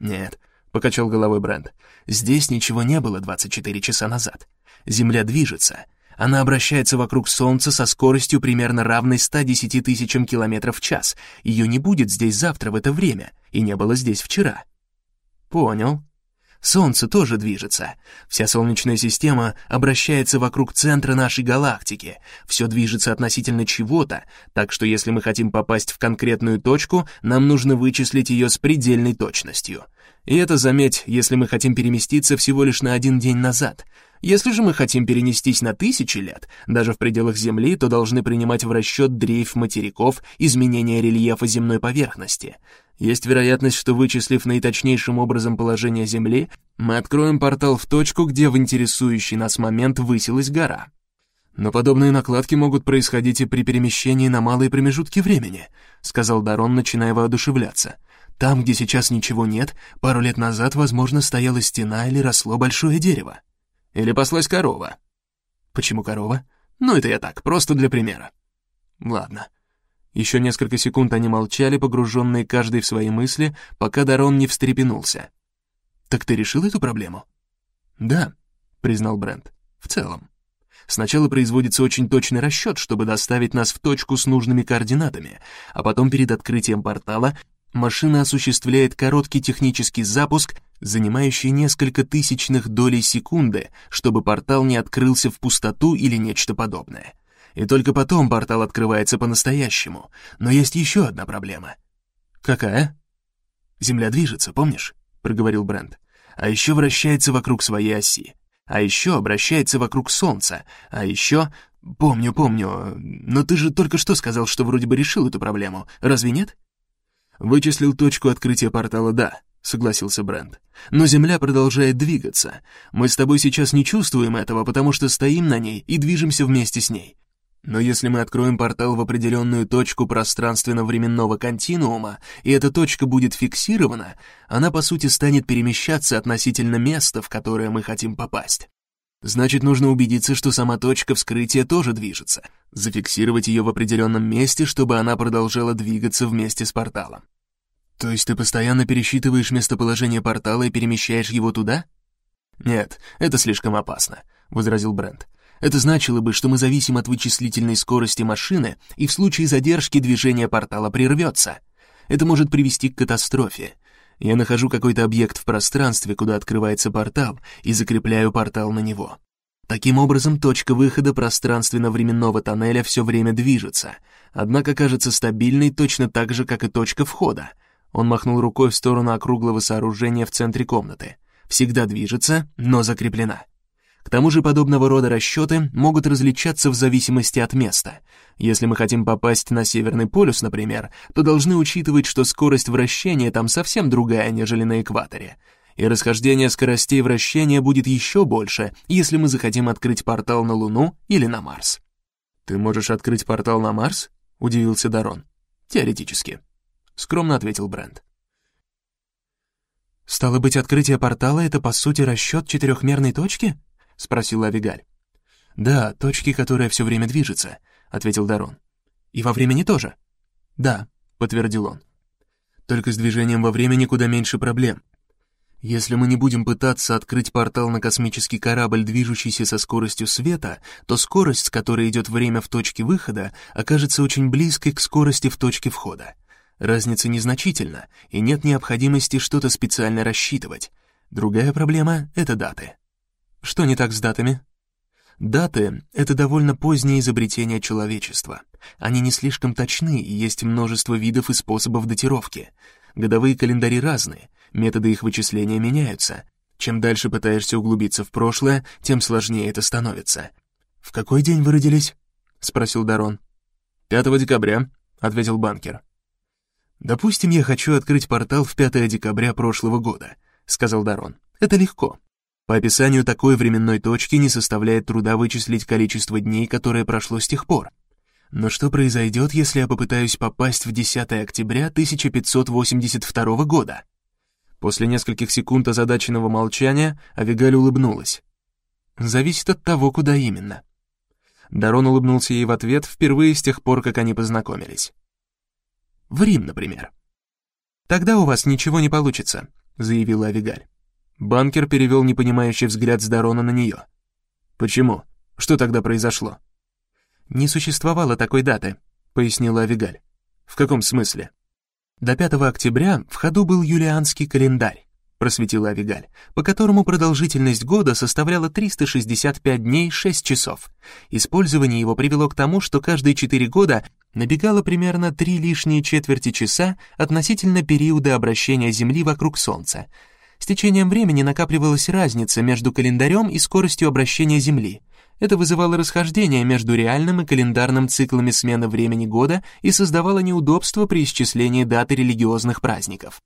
«Нет», — покачал головой Брент. «Здесь ничего не было 24 часа назад. Земля движется, она обращается вокруг Солнца со скоростью примерно равной 110 тысячам километров в час. Ее не будет здесь завтра в это время, и не было здесь вчера. Понял. Солнце тоже движется. Вся Солнечная система обращается вокруг центра нашей галактики. Все движется относительно чего-то, так что если мы хотим попасть в конкретную точку, нам нужно вычислить ее с предельной точностью. И это, заметь, если мы хотим переместиться всего лишь на один день назад — если же мы хотим перенестись на тысячи лет, даже в пределах Земли, то должны принимать в расчет дрейф материков, изменения рельефа земной поверхности. Есть вероятность, что вычислив наиточнейшим образом положение Земли, мы откроем портал в точку, где в интересующий нас момент высилась гора. Но подобные накладки могут происходить и при перемещении на малые промежутки времени, сказал Дарон, начиная воодушевляться. Там, где сейчас ничего нет, пару лет назад, возможно, стояла стена или росло большое дерево. Или паслась корова. Почему корова? Ну, это я так, просто для примера. Ладно. Еще несколько секунд они молчали, погруженные каждый в свои мысли, пока Дарон не встрепенулся. «Так ты решил эту проблему?» «Да», — признал Брент. «В целом. Сначала производится очень точный расчет, чтобы доставить нас в точку с нужными координатами, а потом перед открытием портала машина осуществляет короткий технический запуск, занимающий несколько тысячных долей секунды, чтобы портал не открылся в пустоту или нечто подобное. И только потом портал открывается по-настоящему. Но есть еще одна проблема. Какая? Земля движется, помнишь? проговорил Брент. А еще вращается вокруг своей оси. А еще обращается вокруг Солнца. А еще... Помню, помню. Но ты же только что сказал, что вроде бы решил эту проблему. Разве нет? Вычислил точку открытия портала, да, согласился Брент. Но Земля продолжает двигаться. Мы с тобой сейчас не чувствуем этого, потому что стоим на ней и движемся вместе с ней. Но если мы откроем портал в определенную точку пространственно-временного континуума, и эта точка будет фиксирована, она по сути станет перемещаться относительно места, в которое мы хотим попасть. Значит, нужно убедиться, что сама точка вскрытия тоже движется, зафиксировать ее в определенном месте, чтобы она продолжала двигаться вместе с порталом. То есть ты постоянно пересчитываешь местоположение портала и перемещаешь его туда? Нет, это слишком опасно, возразил Брент. Это значило бы, что мы зависим от вычислительной скорости машины, и в случае задержки движение портала прервется. Это может привести к катастрофе. Я нахожу какой-то объект в пространстве, куда открывается портал, и закрепляю портал на него. Таким образом, точка выхода пространственно-временного тоннеля все время движется, однако кажется стабильной точно так же, как и точка входа. Он махнул рукой в сторону округлого сооружения в центре комнаты. Всегда движется, но закреплена. К тому же подобного рода расчеты могут различаться в зависимости от места. Если мы хотим попасть на Северный полюс, например, то должны учитывать, что скорость вращения там совсем другая, нежели на экваторе. И расхождение скоростей вращения будет еще больше, если мы захотим открыть портал на Луну или на Марс. «Ты можешь открыть портал на Марс?» — удивился Дарон. «Теоретически», — скромно ответил Брент. «Стало быть, открытие портала — это, по сути, расчет четырехмерной точки?» — спросила Авигаль. «Да, точки, которая все время движется», — ответил Дарон. «И во времени тоже?» «Да», — подтвердил он. «Только с движением во времени куда меньше проблем. Если мы не будем пытаться открыть портал на космический корабль, движущийся со скоростью света, то скорость, с которой идет время в точке выхода, окажется очень близкой к скорости в точке входа. Разница незначительна, и нет необходимости что-то специально рассчитывать. Другая проблема — это даты. Что не так с датами? Даты — это довольно позднее изобретение человечества. Они не слишком точны, и есть множество видов и способов датировки. Годовые календари разные, методы их вычисления меняются. Чем дальше пытаешься углубиться в прошлое, тем сложнее это становится. «В какой день вы родились?» — спросил Дарон. «5 декабря», — ответил банкер. «Допустим, я хочу открыть портал в 5 декабря прошлого года», — сказал Дарон. «Это легко. По описанию такой временной точки не составляет труда вычислить количество дней, которое прошло с тех пор. Но что произойдет, если я попытаюсь попасть в 10 октября 1582 года? После нескольких секунд озадаченного молчания Авигаль улыбнулась. Зависит от того, куда именно. Дарон улыбнулся ей в ответ впервые с тех пор, как они познакомились. В Рим, например. «Тогда у вас ничего не получится», — заявила Авигаль. Банкер перевел непонимающий взгляд с Дарона на нее. «Почему? Что тогда произошло?» «Не существовало такой даты», — пояснила Авигаль. «В каком смысле?» «До 5 октября в ходу был юлианский календарь», — просветила Авигаль, по которому продолжительность года составляла 365 дней 6 часов. Использование его привело к тому, что каждые 4 года набегало примерно 3 лишние четверти часа относительно периода обращения Земли вокруг Солнца — с течением времени накапливалась разница между календарем и скоростью обращения Земли. Это вызывало расхождение между реальным и календарным циклами смены времени года и создавало неудобства при исчислении даты религиозных праздников.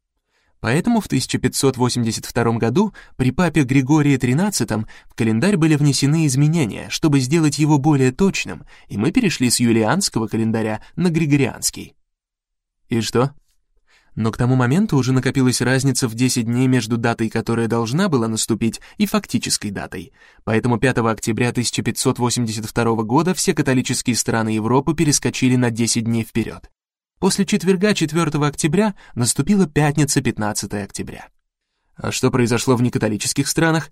Поэтому в 1582 году при папе Григории XIII в календарь были внесены изменения, чтобы сделать его более точным, и мы перешли с юлианского календаря на григорианский. И что? Но к тому моменту уже накопилась разница в 10 дней между датой, которая должна была наступить, и фактической датой. Поэтому 5 октября 1582 года все католические страны Европы перескочили на 10 дней вперед. После четверга 4 октября наступила пятница 15 октября. А что произошло в некатолических странах?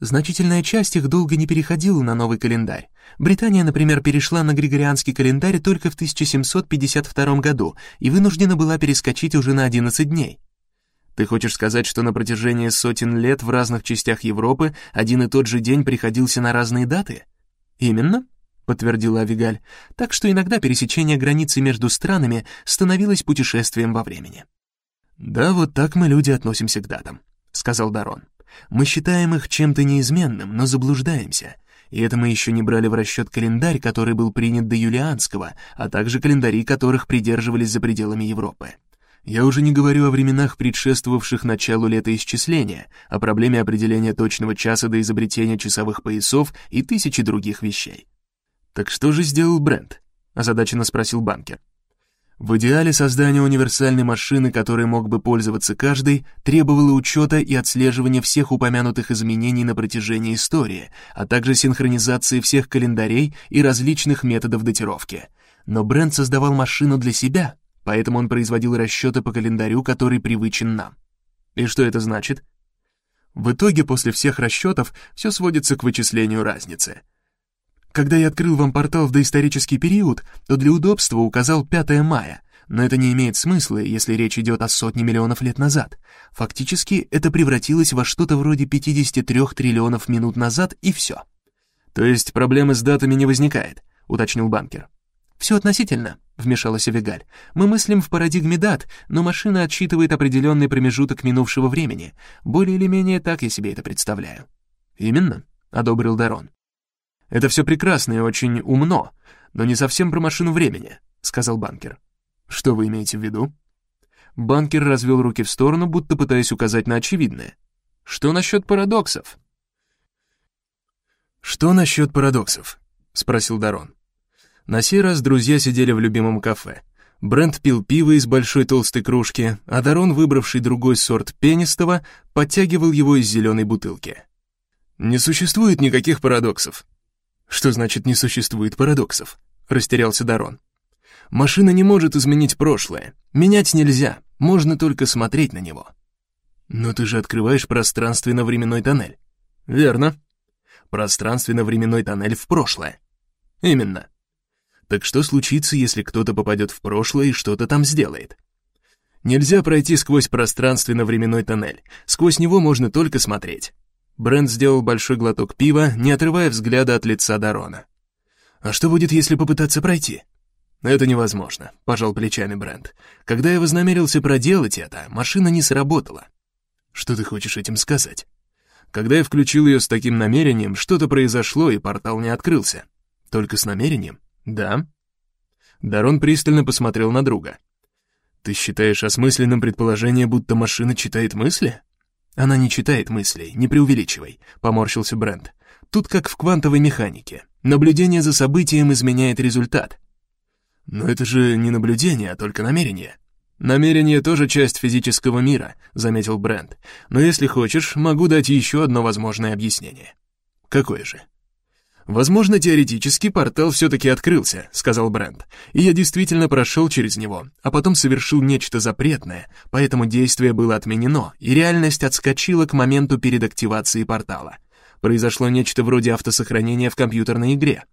Значительная часть их долго не переходила на новый календарь. Британия, например, перешла на григорианский календарь только в 1752 году и вынуждена была перескочить уже на 11 дней. Ты хочешь сказать, что на протяжении сотен лет в разных частях Европы один и тот же день приходился на разные даты? Именно, подтвердила Авигаль. Так что иногда пересечение границы между странами становилось путешествием во времени. Да, вот так мы люди относимся к датам, сказал Дарон. Мы считаем их чем-то неизменным, но заблуждаемся. И это мы еще не брали в расчет календарь, который был принят до Юлианского, а также календари, которых придерживались за пределами Европы. Я уже не говорю о временах, предшествовавших началу летоисчисления, о проблеме определения точного часа до изобретения часовых поясов и тысячи других вещей. «Так что же сделал Брент?» — озадаченно спросил банкер. В идеале создание универсальной машины, которой мог бы пользоваться каждый, требовало учета и отслеживания всех упомянутых изменений на протяжении истории, а также синхронизации всех календарей и различных методов датировки. Но Брент создавал машину для себя, поэтому он производил расчеты по календарю, который привычен нам. И что это значит? В итоге, после всех расчетов, все сводится к вычислению разницы — когда я открыл вам портал в доисторический период, то для удобства указал 5 мая, но это не имеет смысла, если речь идет о сотне миллионов лет назад. Фактически это превратилось во что-то вроде 53 триллионов минут назад и все. То есть проблемы с датами не возникает, уточнил банкер. Все относительно, вмешалась Авигаль. Мы мыслим в парадигме дат, но машина отсчитывает определенный промежуток минувшего времени. Более или менее так я себе это представляю. Именно, одобрил Дарон. «Это все прекрасно и очень умно, но не совсем про машину времени», — сказал банкер. «Что вы имеете в виду?» Банкер развел руки в сторону, будто пытаясь указать на очевидное. «Что насчет парадоксов?» «Что насчет парадоксов?» — спросил Дарон. На сей раз друзья сидели в любимом кафе. Брент пил пиво из большой толстой кружки, а Дарон, выбравший другой сорт пенистого, подтягивал его из зеленой бутылки. «Не существует никаких парадоксов», «Что значит не существует парадоксов?» — растерялся Дарон. «Машина не может изменить прошлое. Менять нельзя, можно только смотреть на него». «Но ты же открываешь пространственно-временной тоннель». «Верно. Пространственно-временной тоннель в прошлое». «Именно. Так что случится, если кто-то попадет в прошлое и что-то там сделает?» Нельзя пройти сквозь пространственно-временной тоннель. Сквозь него можно только смотреть. Брент сделал большой глоток пива, не отрывая взгляда от лица Дарона. «А что будет, если попытаться пройти?» «Это невозможно», — пожал плечами Брент. «Когда я вознамерился проделать это, машина не сработала». «Что ты хочешь этим сказать?» «Когда я включил ее с таким намерением, что-то произошло, и портал не открылся». «Только с намерением?» «Да». Дарон пристально посмотрел на друга. «Ты считаешь осмысленным предположение, будто машина читает мысли?» Она не читает мыслей, не преувеличивай, поморщился Брент. Тут как в квантовой механике. Наблюдение за событием изменяет результат. Но это же не наблюдение, а только намерение. Намерение тоже часть физического мира, заметил Брент. Но если хочешь, могу дать еще одно возможное объяснение. Какое же? «Возможно, теоретически портал все-таки открылся», — сказал Брент. «И я действительно прошел через него, а потом совершил нечто запретное, поэтому действие было отменено, и реальность отскочила к моменту перед активацией портала. Произошло нечто вроде автосохранения в компьютерной игре.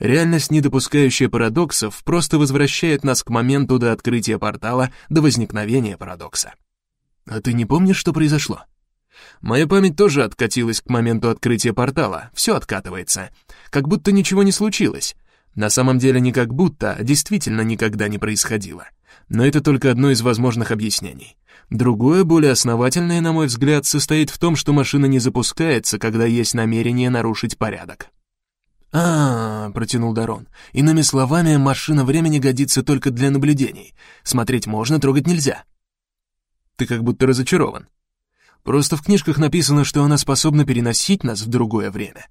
Реальность, не допускающая парадоксов, просто возвращает нас к моменту до открытия портала, до возникновения парадокса». «А ты не помнишь, что произошло?» Моя память тоже откатилась к моменту открытия портала, все откатывается. Как будто ничего не случилось. На самом деле не как будто, а действительно никогда не происходило. Но это только одно из возможных объяснений. Другое, более основательное, на мой взгляд, состоит в том, что машина не запускается, когда есть намерение нарушить порядок. А, -а, -а протянул Дарон. Иными словами, машина времени годится только для наблюдений. Смотреть можно, трогать нельзя. Ты как будто разочарован. Просто в книжках написано, что она способна переносить нас в другое время.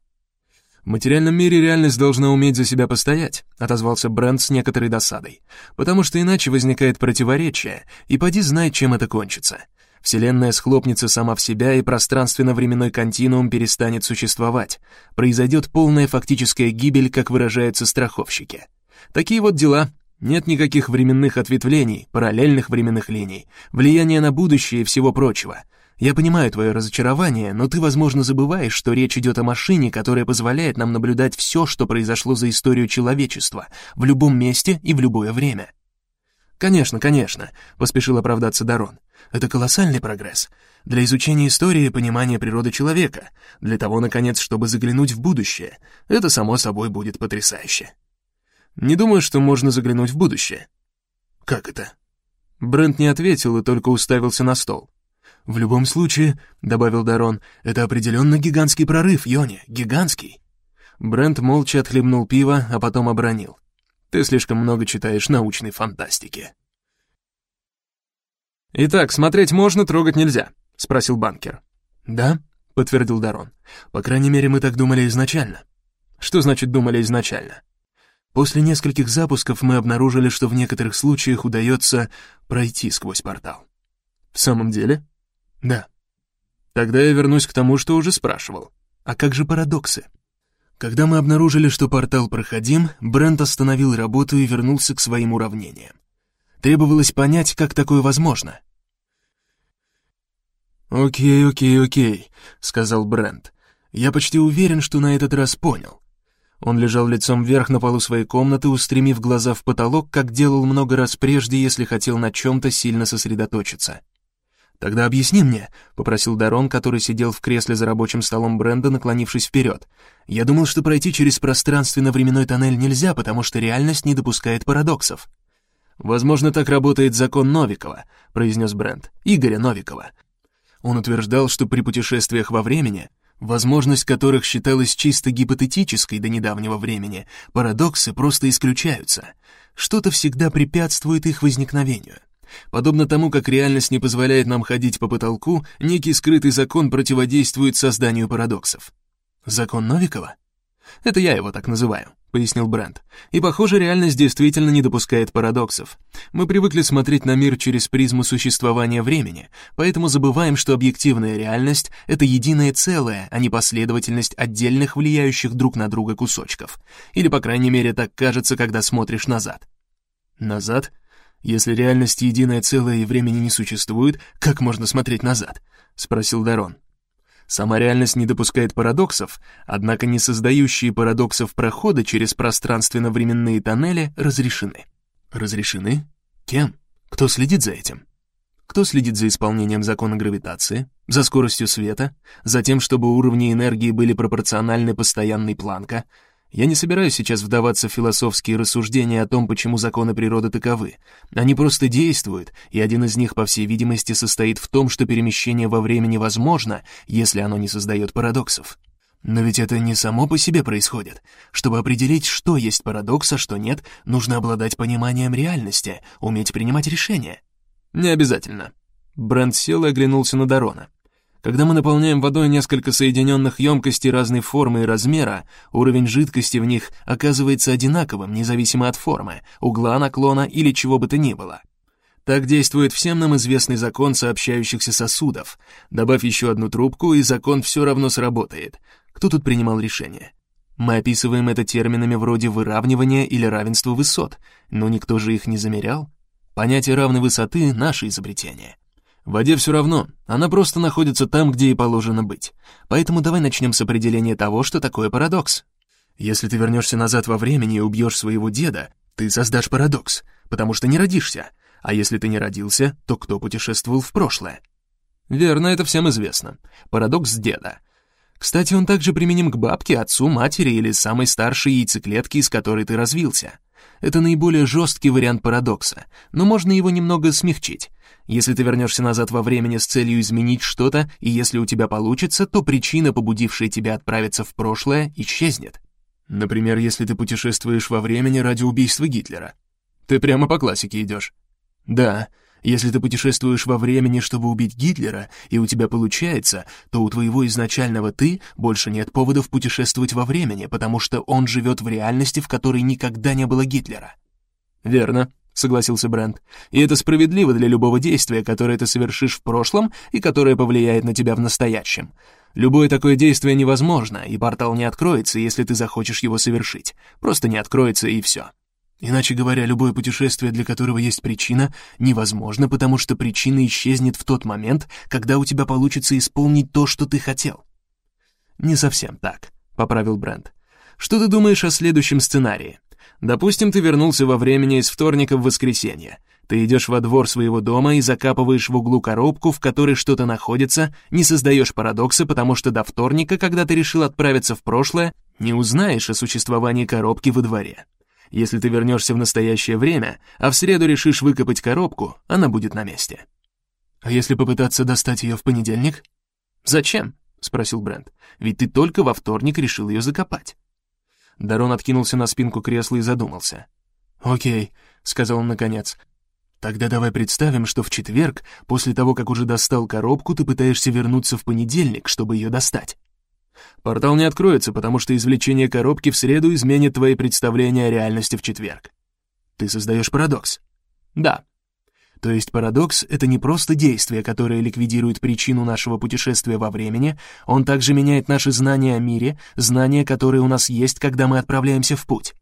«В материальном мире реальность должна уметь за себя постоять», отозвался Брент с некоторой досадой. «Потому что иначе возникает противоречие, и поди знай, чем это кончится. Вселенная схлопнется сама в себя, и пространственно-временной континуум перестанет существовать. Произойдет полная фактическая гибель, как выражаются страховщики. Такие вот дела. Нет никаких временных ответвлений, параллельных временных линий, влияния на будущее и всего прочего. Я понимаю твое разочарование, но ты, возможно, забываешь, что речь идет о машине, которая позволяет нам наблюдать все, что произошло за историю человечества, в любом месте и в любое время. «Конечно, конечно», — поспешил оправдаться Дарон. «Это колоссальный прогресс. Для изучения истории и понимания природы человека. Для того, наконец, чтобы заглянуть в будущее. Это, само собой, будет потрясающе». «Не думаю, что можно заглянуть в будущее». «Как это?» Брент не ответил и только уставился на стол. «В любом случае», — добавил Дарон, — «это определенно гигантский прорыв, Йони, гигантский». Брент молча отхлебнул пиво, а потом обронил. «Ты слишком много читаешь научной фантастики». «Итак, смотреть можно, трогать нельзя», — спросил банкер. «Да», — подтвердил Дарон. «По крайней мере, мы так думали изначально». «Что значит думали изначально?» После нескольких запусков мы обнаружили, что в некоторых случаях удается пройти сквозь портал. «В самом деле?» Да. Тогда я вернусь к тому, что уже спрашивал. А как же парадоксы? Когда мы обнаружили, что портал проходим, Брент остановил работу и вернулся к своим уравнениям. Требовалось понять, как такое возможно. «Окей, окей, окей», — сказал Брент. «Я почти уверен, что на этот раз понял». Он лежал лицом вверх на полу своей комнаты, устремив глаза в потолок, как делал много раз прежде, если хотел на чем-то сильно сосредоточиться. «Тогда объясни мне», — попросил Дарон, который сидел в кресле за рабочим столом Бренда, наклонившись вперед. «Я думал, что пройти через пространственно-временной тоннель нельзя, потому что реальность не допускает парадоксов». «Возможно, так работает закон Новикова», — произнес Брент. «Игоря Новикова». Он утверждал, что при путешествиях во времени, возможность которых считалась чисто гипотетической до недавнего времени, парадоксы просто исключаются. Что-то всегда препятствует их возникновению. Подобно тому, как реальность не позволяет нам ходить по потолку, некий скрытый закон противодействует созданию парадоксов. Закон Новикова? Это я его так называю, пояснил Брент. И похоже, реальность действительно не допускает парадоксов. Мы привыкли смотреть на мир через призму существования времени, поэтому забываем, что объективная реальность — это единое целое, а не последовательность отдельных влияющих друг на друга кусочков. Или, по крайней мере, так кажется, когда смотришь назад. Назад? Если реальность единое целое и времени не существует, как можно смотреть назад? Спросил Дарон. Сама реальность не допускает парадоксов, однако не создающие парадоксов проходы через пространственно-временные тоннели разрешены. Разрешены? Кем? Кто следит за этим? Кто следит за исполнением закона гравитации, за скоростью света, за тем, чтобы уровни энергии были пропорциональны постоянной Планка, я не собираюсь сейчас вдаваться в философские рассуждения о том, почему законы природы таковы. Они просто действуют, и один из них, по всей видимости, состоит в том, что перемещение во времени возможно, если оно не создает парадоксов. Но ведь это не само по себе происходит. Чтобы определить, что есть парадокс, а что нет, нужно обладать пониманием реальности, уметь принимать решения. Не обязательно. Брент сел и оглянулся на Дарона. Когда мы наполняем водой несколько соединенных емкостей разной формы и размера, уровень жидкости в них оказывается одинаковым, независимо от формы, угла наклона или чего бы то ни было. Так действует всем нам известный закон сообщающихся сосудов. Добавь еще одну трубку, и закон все равно сработает. Кто тут принимал решение? Мы описываем это терминами вроде выравнивания или равенства высот, но никто же их не замерял. Понятие равной высоты — наше изобретение. В воде все равно, она просто находится там, где и положено быть. Поэтому давай начнем с определения того, что такое парадокс. Если ты вернешься назад во времени и убьешь своего деда, ты создашь парадокс, потому что не родишься. А если ты не родился, то кто путешествовал в прошлое? Верно, это всем известно. Парадокс деда. Кстати, он также применим к бабке, отцу, матери или самой старшей яйцеклетке, из которой ты развился. Это наиболее жесткий вариант парадокса, но можно его немного смягчить. Если ты вернешься назад во времени с целью изменить что-то, и если у тебя получится, то причина, побудившая тебя отправиться в прошлое, исчезнет. Например, если ты путешествуешь во времени ради убийства Гитлера. Ты прямо по классике идешь. Да, Если ты путешествуешь во времени, чтобы убить Гитлера, и у тебя получается, то у твоего изначального «ты» больше нет поводов путешествовать во времени, потому что он живет в реальности, в которой никогда не было Гитлера. Верно, согласился Брент. И это справедливо для любого действия, которое ты совершишь в прошлом и которое повлияет на тебя в настоящем. Любое такое действие невозможно, и портал не откроется, если ты захочешь его совершить. Просто не откроется и все. Иначе говоря, любое путешествие, для которого есть причина, невозможно, потому что причина исчезнет в тот момент, когда у тебя получится исполнить то, что ты хотел. Не совсем так, поправил Брент. Что ты думаешь о следующем сценарии? Допустим, ты вернулся во времени из вторника в воскресенье. Ты идешь во двор своего дома и закапываешь в углу коробку, в которой что-то находится, не создаешь парадокса, потому что до вторника, когда ты решил отправиться в прошлое, не узнаешь о существовании коробки во дворе. Если ты вернешься в настоящее время, а в среду решишь выкопать коробку, она будет на месте. А если попытаться достать ее в понедельник? Зачем? спросил Брент. Ведь ты только во вторник решил ее закопать. Дарон откинулся на спинку кресла и задумался. «Окей», — сказал он наконец. «Тогда давай представим, что в четверг, после того, как уже достал коробку, ты пытаешься вернуться в понедельник, чтобы ее достать. Портал не откроется, потому что извлечение коробки в среду изменит твои представления о реальности в четверг. Ты создаешь парадокс. Да. То есть парадокс — это не просто действие, которое ликвидирует причину нашего путешествия во времени, он также меняет наши знания о мире, знания, которые у нас есть, когда мы отправляемся в путь.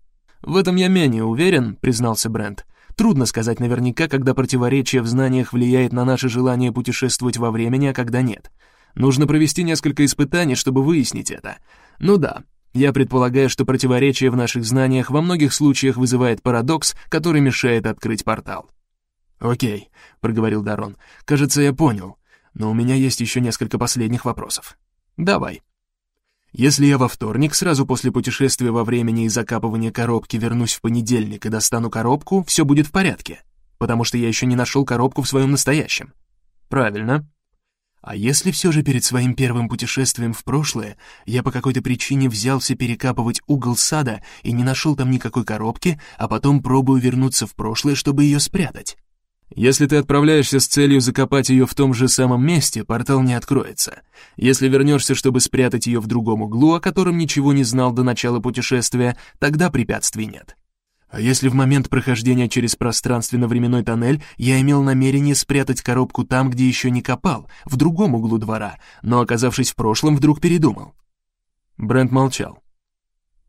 В этом я менее уверен, признался Брент. Трудно сказать наверняка, когда противоречие в знаниях влияет на наше желание путешествовать во времени, а когда нет. Нужно провести несколько испытаний, чтобы выяснить это. Ну да, я предполагаю, что противоречие в наших знаниях во многих случаях вызывает парадокс, который мешает открыть портал. «Окей», — проговорил Дарон. «Кажется, я понял. Но у меня есть еще несколько последних вопросов». «Давай». Если я во вторник, сразу после путешествия во времени и закапывания коробки, вернусь в понедельник и достану коробку, все будет в порядке, потому что я еще не нашел коробку в своем настоящем. Правильно. А если все же перед своим первым путешествием в прошлое я по какой-то причине взялся перекапывать угол сада и не нашел там никакой коробки, а потом пробую вернуться в прошлое, чтобы ее спрятать? Если ты отправляешься с целью закопать ее в том же самом месте, портал не откроется. Если вернешься, чтобы спрятать ее в другом углу, о котором ничего не знал до начала путешествия, тогда препятствий нет. А если в момент прохождения через пространственно-временной тоннель я имел намерение спрятать коробку там, где еще не копал, в другом углу двора, но, оказавшись в прошлом, вдруг передумал? Брент молчал.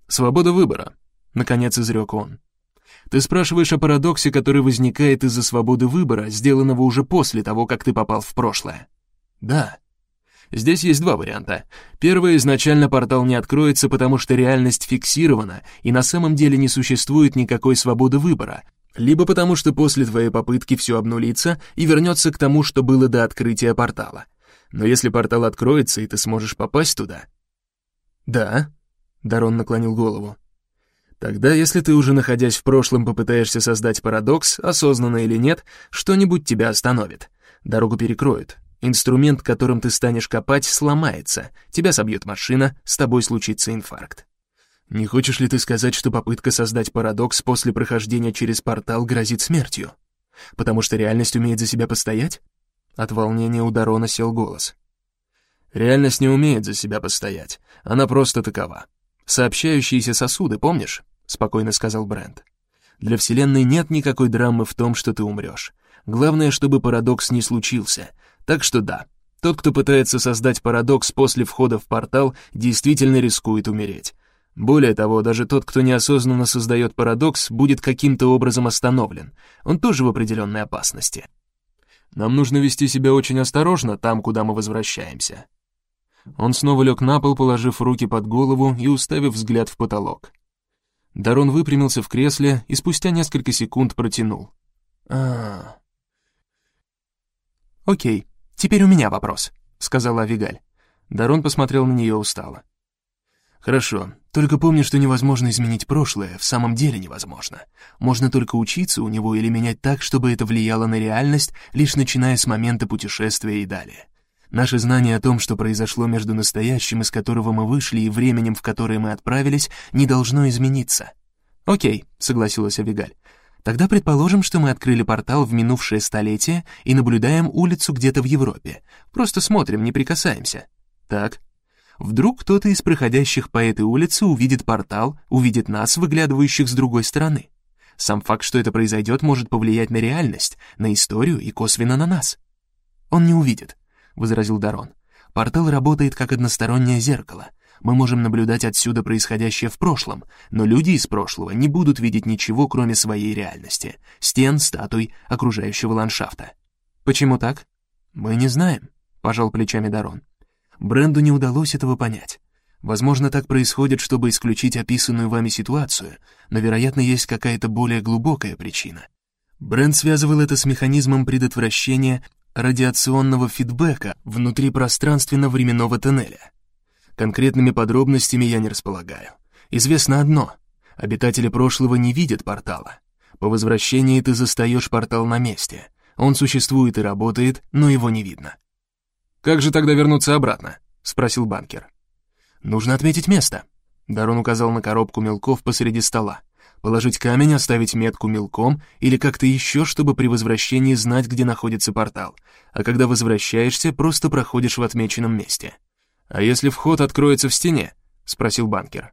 «Свобода выбора», — наконец изрек он. «Ты спрашиваешь о парадоксе, который возникает из-за свободы выбора, сделанного уже после того, как ты попал в прошлое». «Да», Здесь есть два варианта. Первый, изначально портал не откроется, потому что реальность фиксирована, и на самом деле не существует никакой свободы выбора. Либо потому что после твоей попытки все обнулится и вернется к тому, что было до открытия портала. Но если портал откроется, и ты сможешь попасть туда... Да, Дарон наклонил голову. Тогда, если ты уже находясь в прошлом попытаешься создать парадокс, осознанно или нет, что-нибудь тебя остановит. Дорогу перекроют, Инструмент, которым ты станешь копать, сломается, тебя собьет машина, с тобой случится инфаркт. Не хочешь ли ты сказать, что попытка создать парадокс после прохождения через портал грозит смертью? Потому что реальность умеет за себя постоять? От волнения у Дарона сел голос. Реальность не умеет за себя постоять, она просто такова. Сообщающиеся сосуды, помнишь? Спокойно сказал Брент. Для Вселенной нет никакой драмы в том, что ты умрешь. Главное, чтобы парадокс не случился, так что да, тот, кто пытается создать парадокс после входа в портал, действительно рискует умереть. Более того, даже тот, кто неосознанно создает парадокс, будет каким-то образом остановлен. Он тоже в определенной опасности. Нам нужно вести себя очень осторожно там, куда мы возвращаемся. Он снова лег на пол, положив руки под голову и уставив взгляд в потолок. Дарон выпрямился в кресле и спустя несколько секунд протянул. а Окей, «Теперь у меня вопрос», — сказала Авигаль. Дарон посмотрел на нее устало. «Хорошо, только помни, что невозможно изменить прошлое, в самом деле невозможно. Можно только учиться у него или менять так, чтобы это влияло на реальность, лишь начиная с момента путешествия и далее. Наше знание о том, что произошло между настоящим, из которого мы вышли, и временем, в которое мы отправились, не должно измениться». «Окей», — согласилась Авигаль. Тогда предположим, что мы открыли портал в минувшее столетие и наблюдаем улицу где-то в Европе. Просто смотрим, не прикасаемся. Так. Вдруг кто-то из проходящих по этой улице увидит портал, увидит нас, выглядывающих с другой стороны. Сам факт, что это произойдет, может повлиять на реальность, на историю и косвенно на нас. Он не увидит, возразил Дарон. Портал работает как одностороннее зеркало. Мы можем наблюдать отсюда происходящее в прошлом, но люди из прошлого не будут видеть ничего, кроме своей реальности, стен, статуй, окружающего ландшафта. Почему так? Мы не знаем, пожал плечами Дарон. Бренду не удалось этого понять. Возможно, так происходит, чтобы исключить описанную вами ситуацию, но, вероятно, есть какая-то более глубокая причина. Бренд связывал это с механизмом предотвращения радиационного фидбэка внутри пространственно-временного тоннеля. Конкретными подробностями я не располагаю. Известно одно — обитатели прошлого не видят портала. По возвращении ты застаешь портал на месте. Он существует и работает, но его не видно. «Как же тогда вернуться обратно?» — спросил банкер. «Нужно отметить место». Дарон указал на коробку мелков посреди стола. Положить камень, оставить метку мелком или как-то еще, чтобы при возвращении знать, где находится портал. А когда возвращаешься, просто проходишь в отмеченном месте. «А если вход откроется в стене?» — спросил банкер.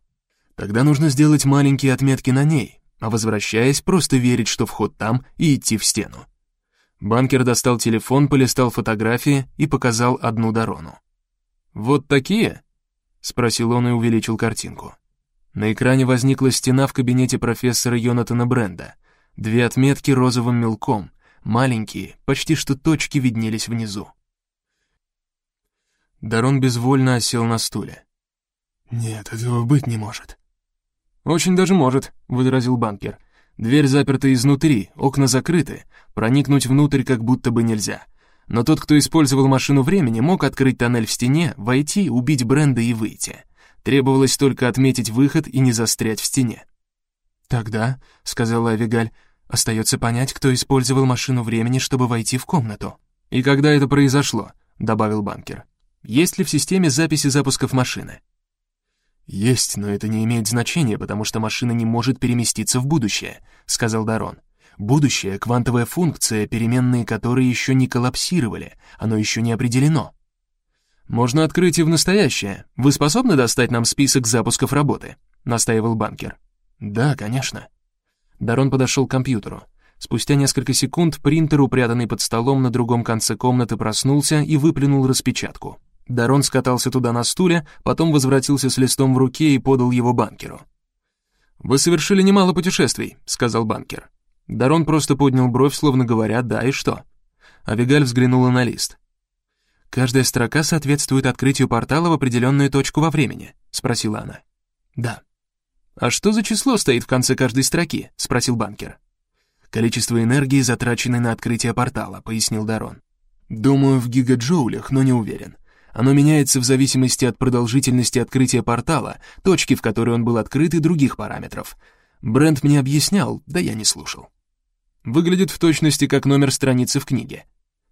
«Тогда нужно сделать маленькие отметки на ней, а возвращаясь, просто верить, что вход там, и идти в стену». Банкер достал телефон, полистал фотографии и показал одну Дарону. «Вот такие?» — спросил он и увеличил картинку. На экране возникла стена в кабинете профессора Йонатана Бренда. Две отметки розовым мелком, маленькие, почти что точки виднелись внизу. Дарон безвольно осел на стуле. «Нет, этого быть не может». «Очень даже может», — возразил банкер. «Дверь заперта изнутри, окна закрыты, проникнуть внутрь как будто бы нельзя. Но тот, кто использовал машину времени, мог открыть тоннель в стене, войти, убить Бренда и выйти. Требовалось только отметить выход и не застрять в стене. «Тогда», — сказала Авигаль, — «остается понять, кто использовал машину времени, чтобы войти в комнату». «И когда это произошло?» — добавил банкер. «Есть ли в системе записи запусков машины?» «Есть, но это не имеет значения, потому что машина не может переместиться в будущее», — сказал Дарон. Будущее — квантовая функция, переменные которой еще не коллапсировали, оно еще не определено. «Можно открыть и в настоящее. Вы способны достать нам список запусков работы?» — настаивал банкер. «Да, конечно». Дарон подошел к компьютеру. Спустя несколько секунд принтер, упрятанный под столом на другом конце комнаты, проснулся и выплюнул распечатку. Дарон скатался туда на стуле, потом возвратился с листом в руке и подал его банкеру. «Вы совершили немало путешествий», — сказал банкер. Дарон просто поднял бровь, словно говоря «да» и что. Авигаль взглянула на лист. «Каждая строка соответствует открытию портала в определенную точку во времени», — спросила она. «Да». «А что за число стоит в конце каждой строки?» — спросил банкер. «Количество энергии, затраченной на открытие портала», — пояснил Дарон. «Думаю, в гигаджоулях, но не уверен. Оно меняется в зависимости от продолжительности открытия портала, точки, в которой он был открыт и других параметров. Брент мне объяснял, да я не слушал. Выглядит в точности как номер страницы в книге.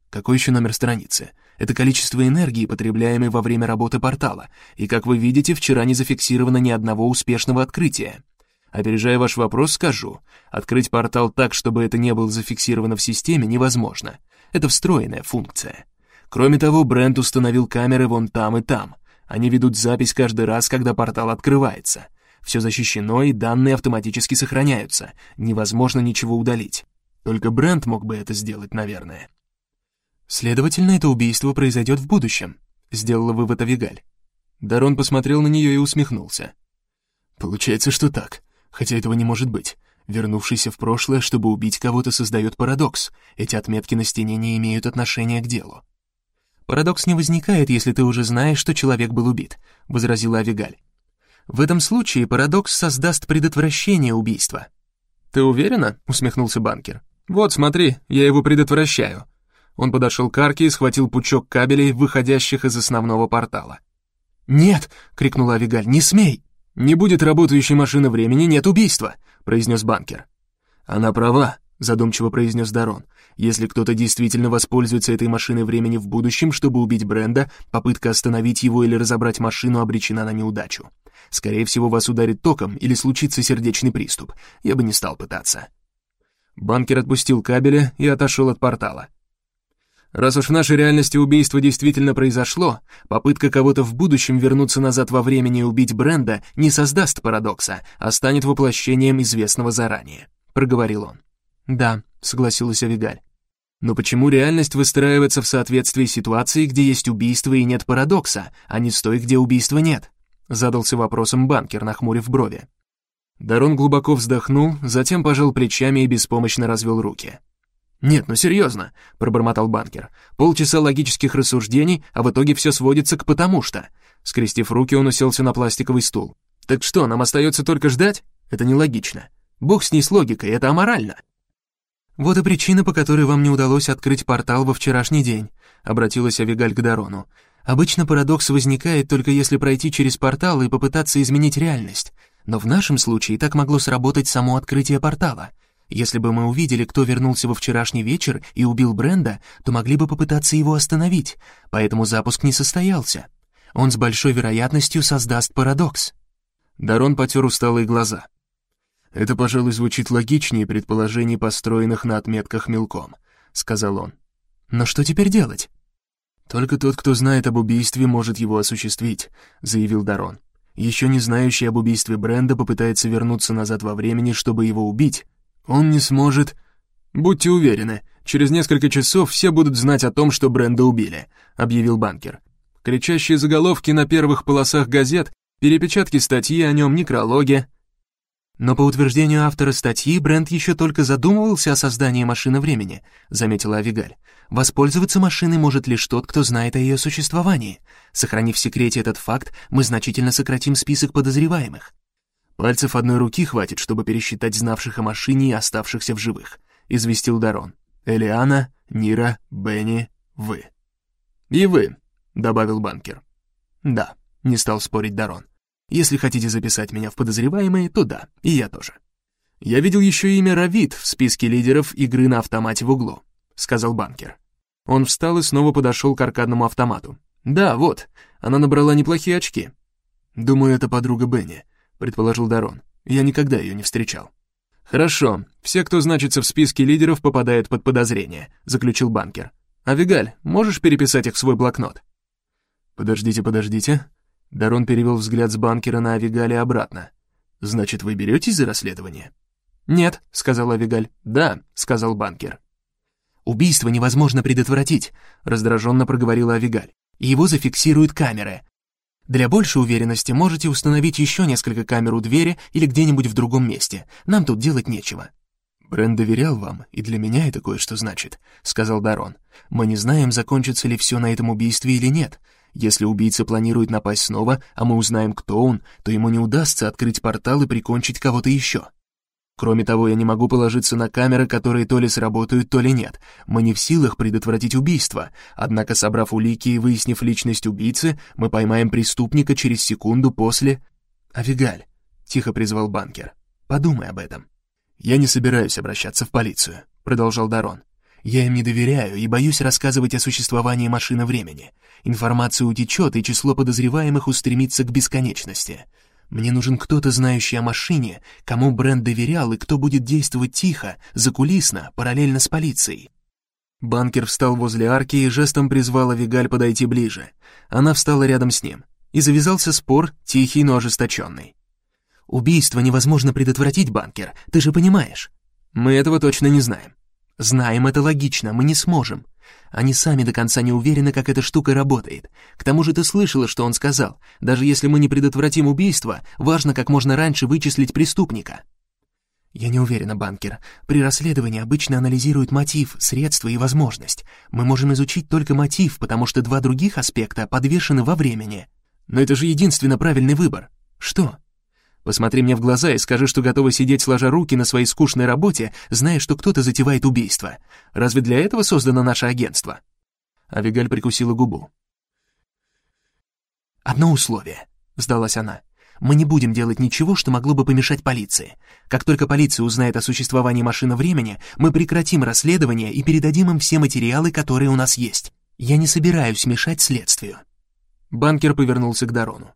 Какой еще номер страницы? Это количество энергии, потребляемой во время работы портала, и, как вы видите, вчера не зафиксировано ни одного успешного открытия. Опережая ваш вопрос, скажу, открыть портал так, чтобы это не было зафиксировано в системе, невозможно. Это встроенная функция. Кроме того, Брент установил камеры вон там и там. Они ведут запись каждый раз, когда портал открывается. Все защищено, и данные автоматически сохраняются. Невозможно ничего удалить. Только Брент мог бы это сделать, наверное. Следовательно, это убийство произойдет в будущем, сделала вывод Авигаль. Дарон посмотрел на нее и усмехнулся. Получается, что так, хотя этого не может быть. Вернувшийся в прошлое, чтобы убить кого-то, создает парадокс. Эти отметки на стене не имеют отношения к делу. «Парадокс не возникает, если ты уже знаешь, что человек был убит», — возразила Авигаль. В этом случае парадокс создаст предотвращение убийства. «Ты уверена?» — усмехнулся банкер. «Вот, смотри, я его предотвращаю». Он подошел к арке и схватил пучок кабелей, выходящих из основного портала. «Нет!» — крикнула Авигаль. «Не смей!» «Не будет работающей машины времени, нет убийства!» — произнес банкер. «Она права», — задумчиво произнес Дарон. «Если кто-то действительно воспользуется этой машиной времени в будущем, чтобы убить Бренда, попытка остановить его или разобрать машину обречена на неудачу. Скорее всего, вас ударит током или случится сердечный приступ. Я бы не стал пытаться». Банкер отпустил кабели и отошел от портала. Раз уж в нашей реальности убийство действительно произошло, попытка кого-то в будущем вернуться назад во времени и убить Бренда не создаст парадокса, а станет воплощением известного заранее», — проговорил он. «Да», — согласилась Авигаль. «Но почему реальность выстраивается в соответствии с ситуацией, где есть убийство и нет парадокса, а не с той, где убийства нет?» — задался вопросом банкер, нахмурив брови. Дарон глубоко вздохнул, затем пожал плечами и беспомощно развел руки. «Нет, ну серьезно», — пробормотал банкер. «Полчаса логических рассуждений, а в итоге все сводится к «потому что». Скрестив руки, он уселся на пластиковый стул. «Так что, нам остается только ждать? Это нелогично. Бог с ней с логикой, это аморально». «Вот и причина, по которой вам не удалось открыть портал во вчерашний день», — обратилась Авигаль к Дарону. «Обычно парадокс возникает только если пройти через портал и попытаться изменить реальность. Но в нашем случае так могло сработать само открытие портала. Если бы мы увидели, кто вернулся во вчерашний вечер и убил Бренда, то могли бы попытаться его остановить, поэтому запуск не состоялся. Он с большой вероятностью создаст парадокс». Дарон потер усталые глаза. «Это, пожалуй, звучит логичнее предположений, построенных на отметках мелком», — сказал он. «Но что теперь делать?» «Только тот, кто знает об убийстве, может его осуществить», — заявил Дарон. «Еще не знающий об убийстве Бренда попытается вернуться назад во времени, чтобы его убить, он не сможет... Будьте уверены, через несколько часов все будут знать о том, что Бренда убили, объявил банкер. Кричащие заголовки на первых полосах газет, перепечатки статьи о нем, некрологи. Но по утверждению автора статьи, Брент еще только задумывался о создании машины времени, заметила Авигаль. Воспользоваться машиной может лишь тот, кто знает о ее существовании. Сохранив в секрете этот факт, мы значительно сократим список подозреваемых. «Пальцев одной руки хватит, чтобы пересчитать знавших о машине и оставшихся в живых», — известил Дарон. «Элиана, Нира, Бенни, вы». «И вы», — добавил банкер. «Да», — не стал спорить Дарон. «Если хотите записать меня в подозреваемые, то да, и я тоже». «Я видел еще имя Равид в списке лидеров игры на автомате в углу», — сказал банкер. Он встал и снова подошел к аркадному автомату. «Да, вот, она набрала неплохие очки». «Думаю, это подруга Бенни предположил Дарон. «Я никогда ее не встречал». «Хорошо, все, кто значится в списке лидеров, попадают под подозрение», заключил банкер. «Авигаль, можешь переписать их в свой блокнот?» «Подождите, подождите». Дарон перевел взгляд с банкера на Авигаля обратно. «Значит, вы беретесь за расследование?» «Нет», — сказал Авигаль. «Да», — сказал банкер. «Убийство невозможно предотвратить», — раздраженно проговорила Авигаль. «Его зафиксируют камеры. Для большей уверенности можете установить еще несколько камер у двери или где-нибудь в другом месте. Нам тут делать нечего». «Брен доверял вам, и для меня это кое-что значит», — сказал Дарон. «Мы не знаем, закончится ли все на этом убийстве или нет. Если убийца планирует напасть снова, а мы узнаем, кто он, то ему не удастся открыть портал и прикончить кого-то еще. Кроме того, я не могу положиться на камеры, которые то ли сработают, то ли нет. Мы не в силах предотвратить убийство. Однако, собрав улики и выяснив личность убийцы, мы поймаем преступника через секунду после... «Авигаль», — тихо призвал банкер, — «подумай об этом». «Я не собираюсь обращаться в полицию», — продолжал Дарон. «Я им не доверяю и боюсь рассказывать о существовании машины времени. Информация утечет, и число подозреваемых устремится к бесконечности. Мне нужен кто-то, знающий о машине, кому бренд доверял и кто будет действовать тихо, закулисно, параллельно с полицией. Банкер встал возле арки и жестом призвал Авигаль подойти ближе. Она встала рядом с ним. И завязался спор, тихий, но ожесточенный. «Убийство невозможно предотвратить, банкер, ты же понимаешь». «Мы этого точно не знаем». «Знаем, это логично, мы не сможем. Они сами до конца не уверены, как эта штука работает. К тому же ты слышала, что он сказал. Даже если мы не предотвратим убийство, важно как можно раньше вычислить преступника. Я не уверена, банкер. При расследовании обычно анализируют мотив, средства и возможность. Мы можем изучить только мотив, потому что два других аспекта подвешены во времени. Но это же единственно правильный выбор. Что? Посмотри мне в глаза и скажи, что готова сидеть сложа руки на своей скучной работе, зная, что кто-то затевает убийство. Разве для этого создано наше агентство?» Авигаль прикусила губу. «Одно условие», — сдалась она. «Мы не будем делать ничего, что могло бы помешать полиции. Как только полиция узнает о существовании машины времени, мы прекратим расследование и передадим им все материалы, которые у нас есть. Я не собираюсь мешать следствию». Банкер повернулся к Дарону.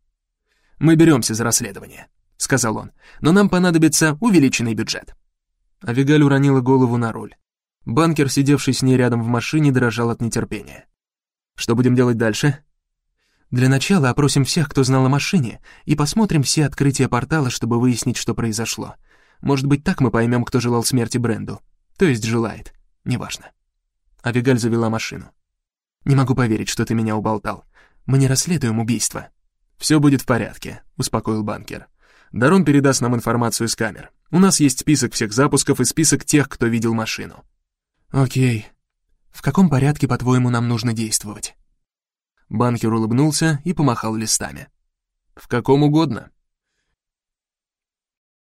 «Мы беремся за расследование», — сказал он, «но нам понадобится увеличенный бюджет». Авигаль уронила голову на руль. Банкер, сидевший с ней рядом в машине, дрожал от нетерпения. «Что будем делать дальше?» «Для начала опросим всех, кто знал о машине, и посмотрим все открытия портала, чтобы выяснить, что произошло. Может быть, так мы поймем, кто желал смерти Бренду. То есть желает. Неважно». Авигаль завела машину. «Не могу поверить, что ты меня уболтал. Мы не расследуем убийство». «Все будет в порядке», — успокоил банкер. «Дарон передаст нам информацию с камер. У нас есть список всех запусков и список тех, кто видел машину». «Окей. В каком порядке, по-твоему, нам нужно действовать?» Банкер улыбнулся и помахал листами. «В каком угодно.